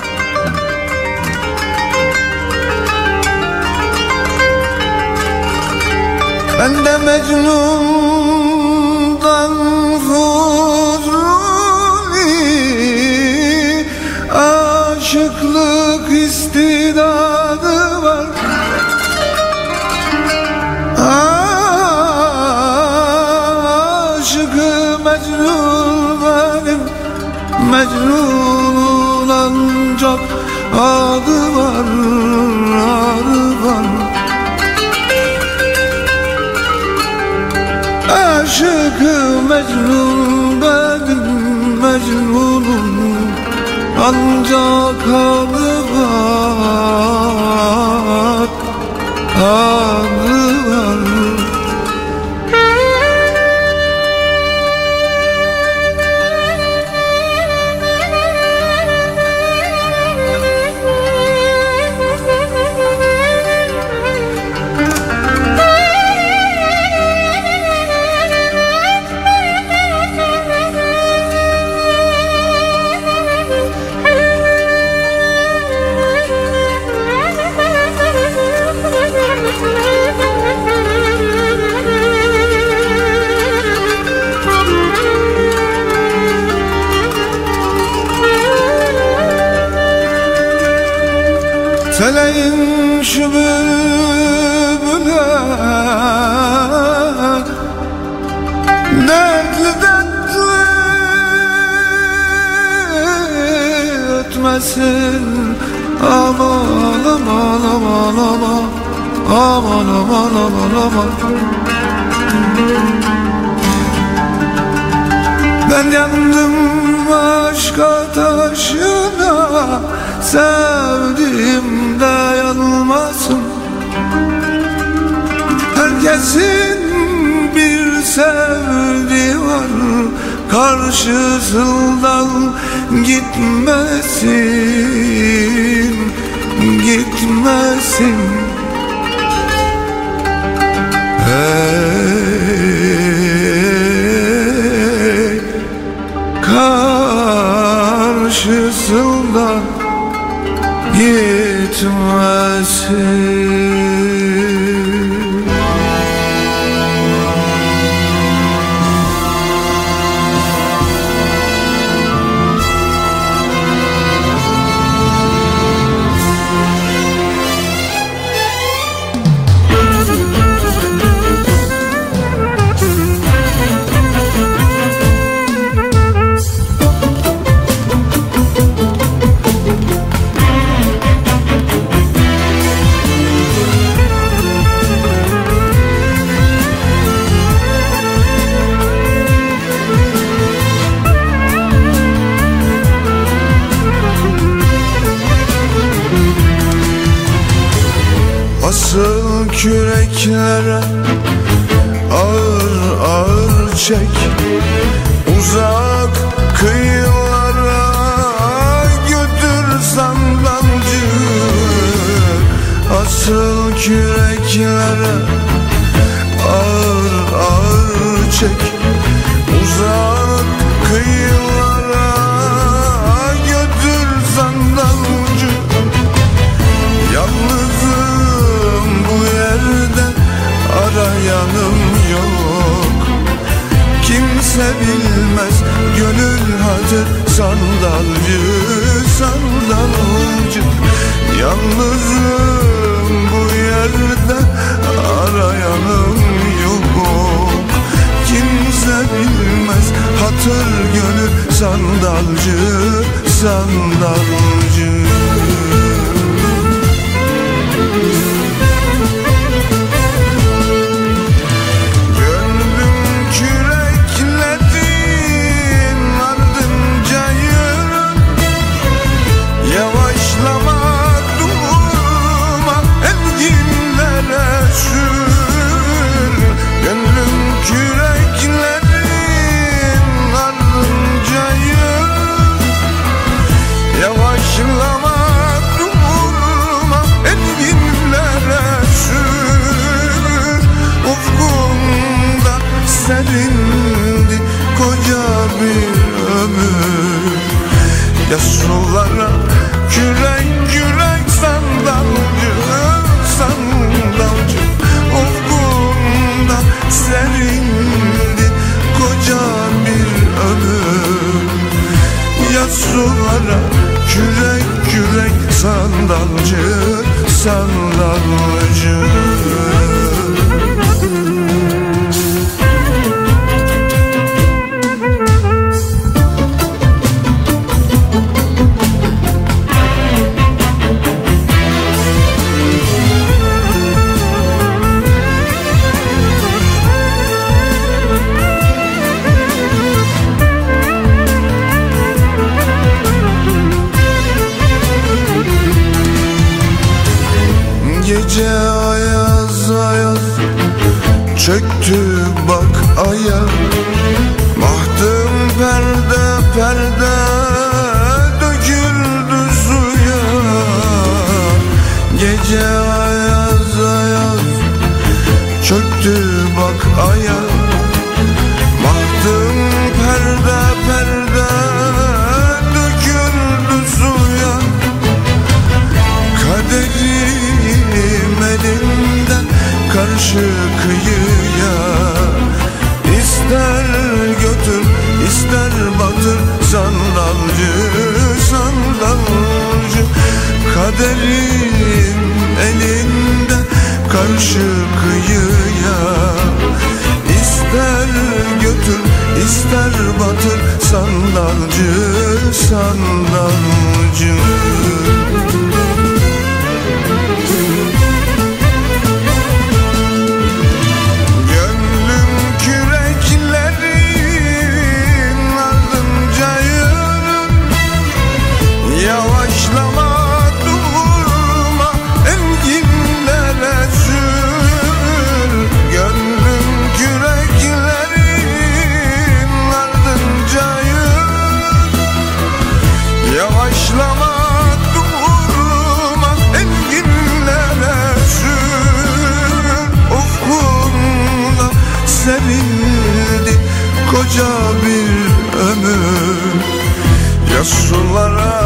Ben de Mecnun'dan Fuzuli Aşıklık istidadı var. Aşıkı Mecnun benim Mecnun'un ancak adı var Adı var Aşıkı Mecnun benim Mecnunum. Ancak adı var ötmesin Aman aman aman aman. Aman aman aman aman. Ben yandım aşk ateşine Sevdiğim de yanılmasın Herkesin bir sevdiği var Karşısından gitmesin Gitmesin. Hey Karşısından gitmesin küreklere ağır ağır çek. Uzak kıyılara götür sandancı Asıl küreklere ağır ağır çek. Uzak kıyılara artık sandalcı sandalcı Yalnızım bu yerde arayanım yok. Kimse bilmez hatır gönül sandalcı sandalcı. Bir ömür. Yasrulara kürek kürek sandalcı sandalcı Ufkumda serindi koca bir ömür. Yasrulara kürek kürek sandalcı sandalcı aya Bahtım perde perde Döküldü suya. Kaderim elimden karşı kıyıya. İster götür ister batır sandalcı sandalcı. Kaderim elinde karşı kıyıya ister batır sandalcı sandalcı Yassulara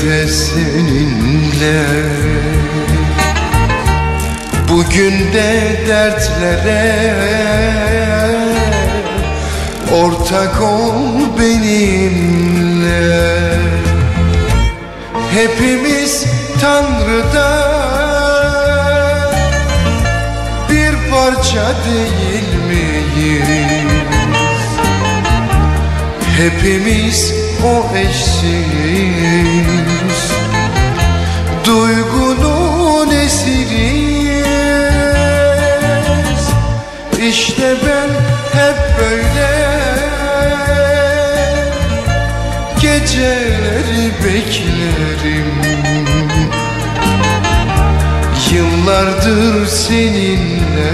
Ölmekte seninle. Bugün de dertlere Ortak ol benimle. Hepimiz Tanrı'dan Bir parça değil miyiz? Hepimiz o eşsiz ben hep böyle. Geceleri beklerim. Yıllardır seninle.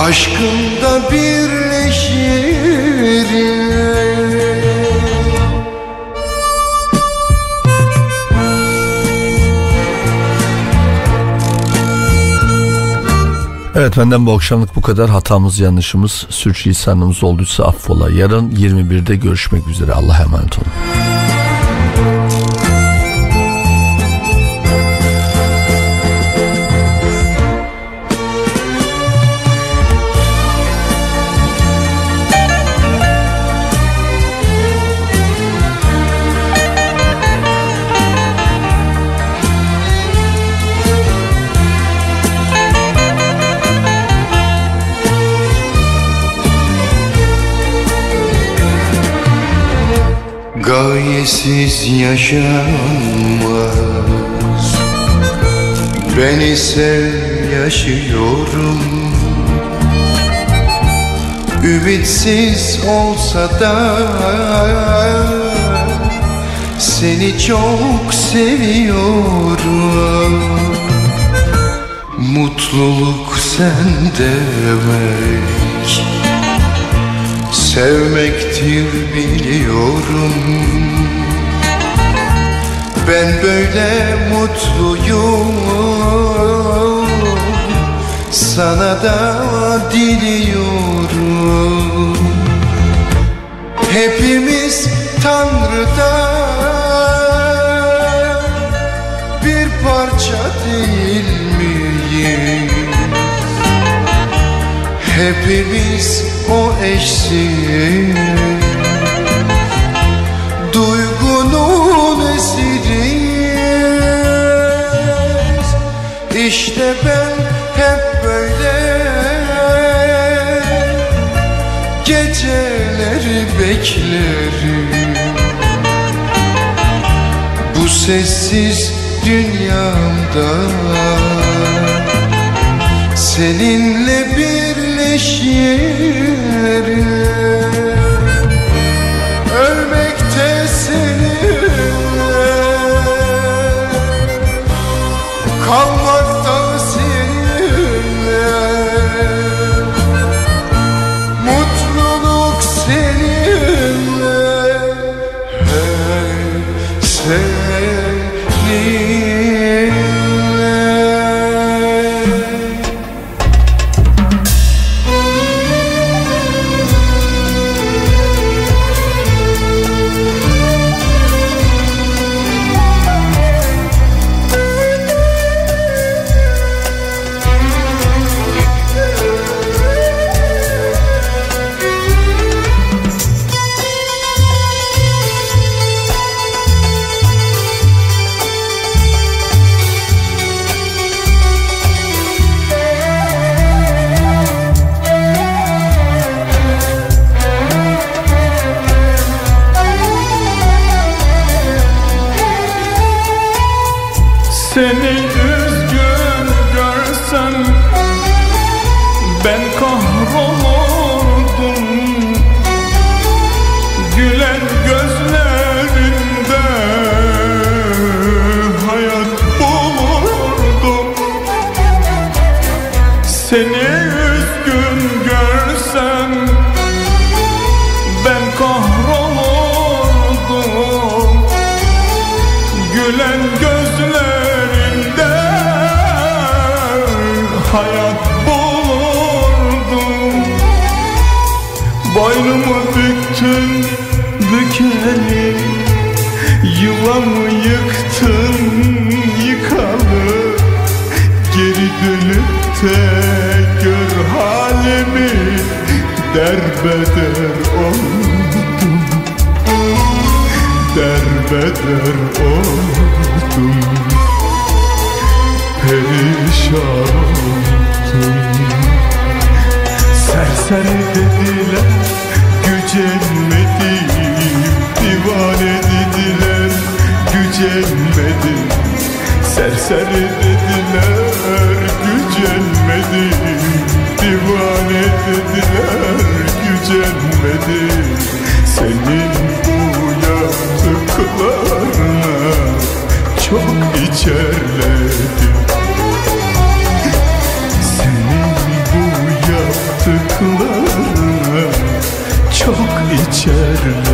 Aşkında birleşirim Evet benden bu akşamlık bu kadar. Hatamız yanlışımız sürçülisanımız olduysa affola. Yarın 21'de görüşmek üzere. Allah'a emanet olun. Gayesiz yaşanmaz. Ben ise yaşıyorum. Ümitsiz olsa da Seni çok seviyorum. Mutluluk sen demek Sevmektir biliyorum. Ben böyle mutluyum. Sana da diliyorum. Hepimiz Tanrı'dan Bir parça değil miyiz? Hepimiz o eşsiz Duygunun esiriyiz İşte ben hep böyle Geceleri beklerim. Bu sessiz dünyamda Seninle birleşirim Ölmekte seninle. Kalmakta çok içerledim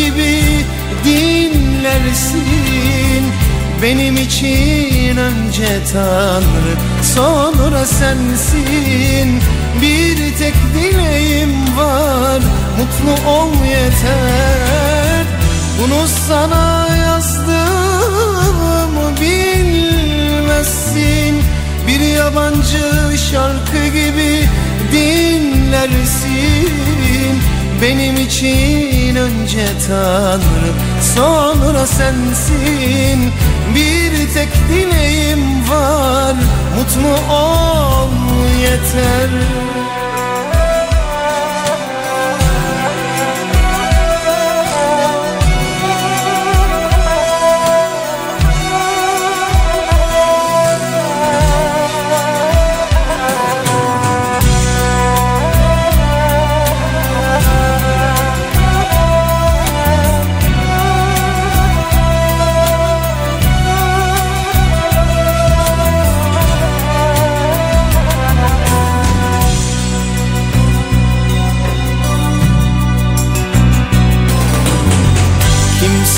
gibi dinlersin. Benim için önce Tanrı sonra sensin. Bir tek dileğim var mutlu ol yeter. Bunu sana yazdığımı bilmezsin. Bir yabancı şarkı gibi dinlersin benim için önce Tanrı sonra sensin. Bir tek dileğim var mutlu ol yeter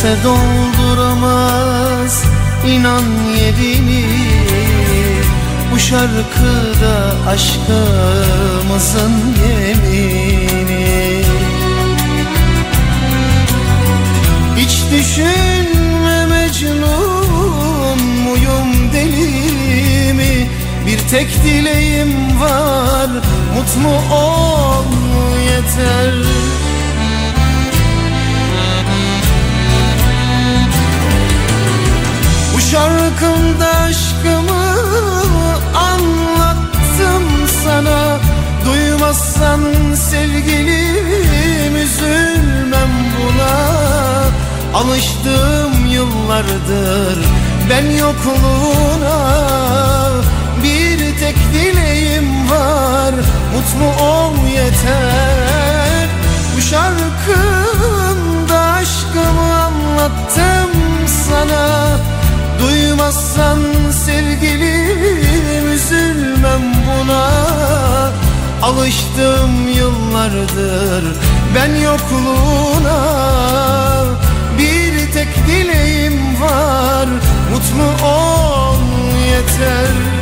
Kimse dolduramaz inan yerini Bu şarkıda aşkımızın yemini. Hiç düşünme Mecnun muyum deli mi? Bir tek dileğim var mutlu ol yeter şarkımda aşkımı anlattım sana. Duymazsan sevgilim üzülmem buna. Alıştım yıllardır ben yokluğuna. Bir tek dileğim var mutlu ol yeter. Bu şarkımda aşkımı anlattım sana Duymazsan sevgilim üzülmem buna. Alıştım yıllardır ben yokluğuna. Bir tek dileğim var mutlu ol yeter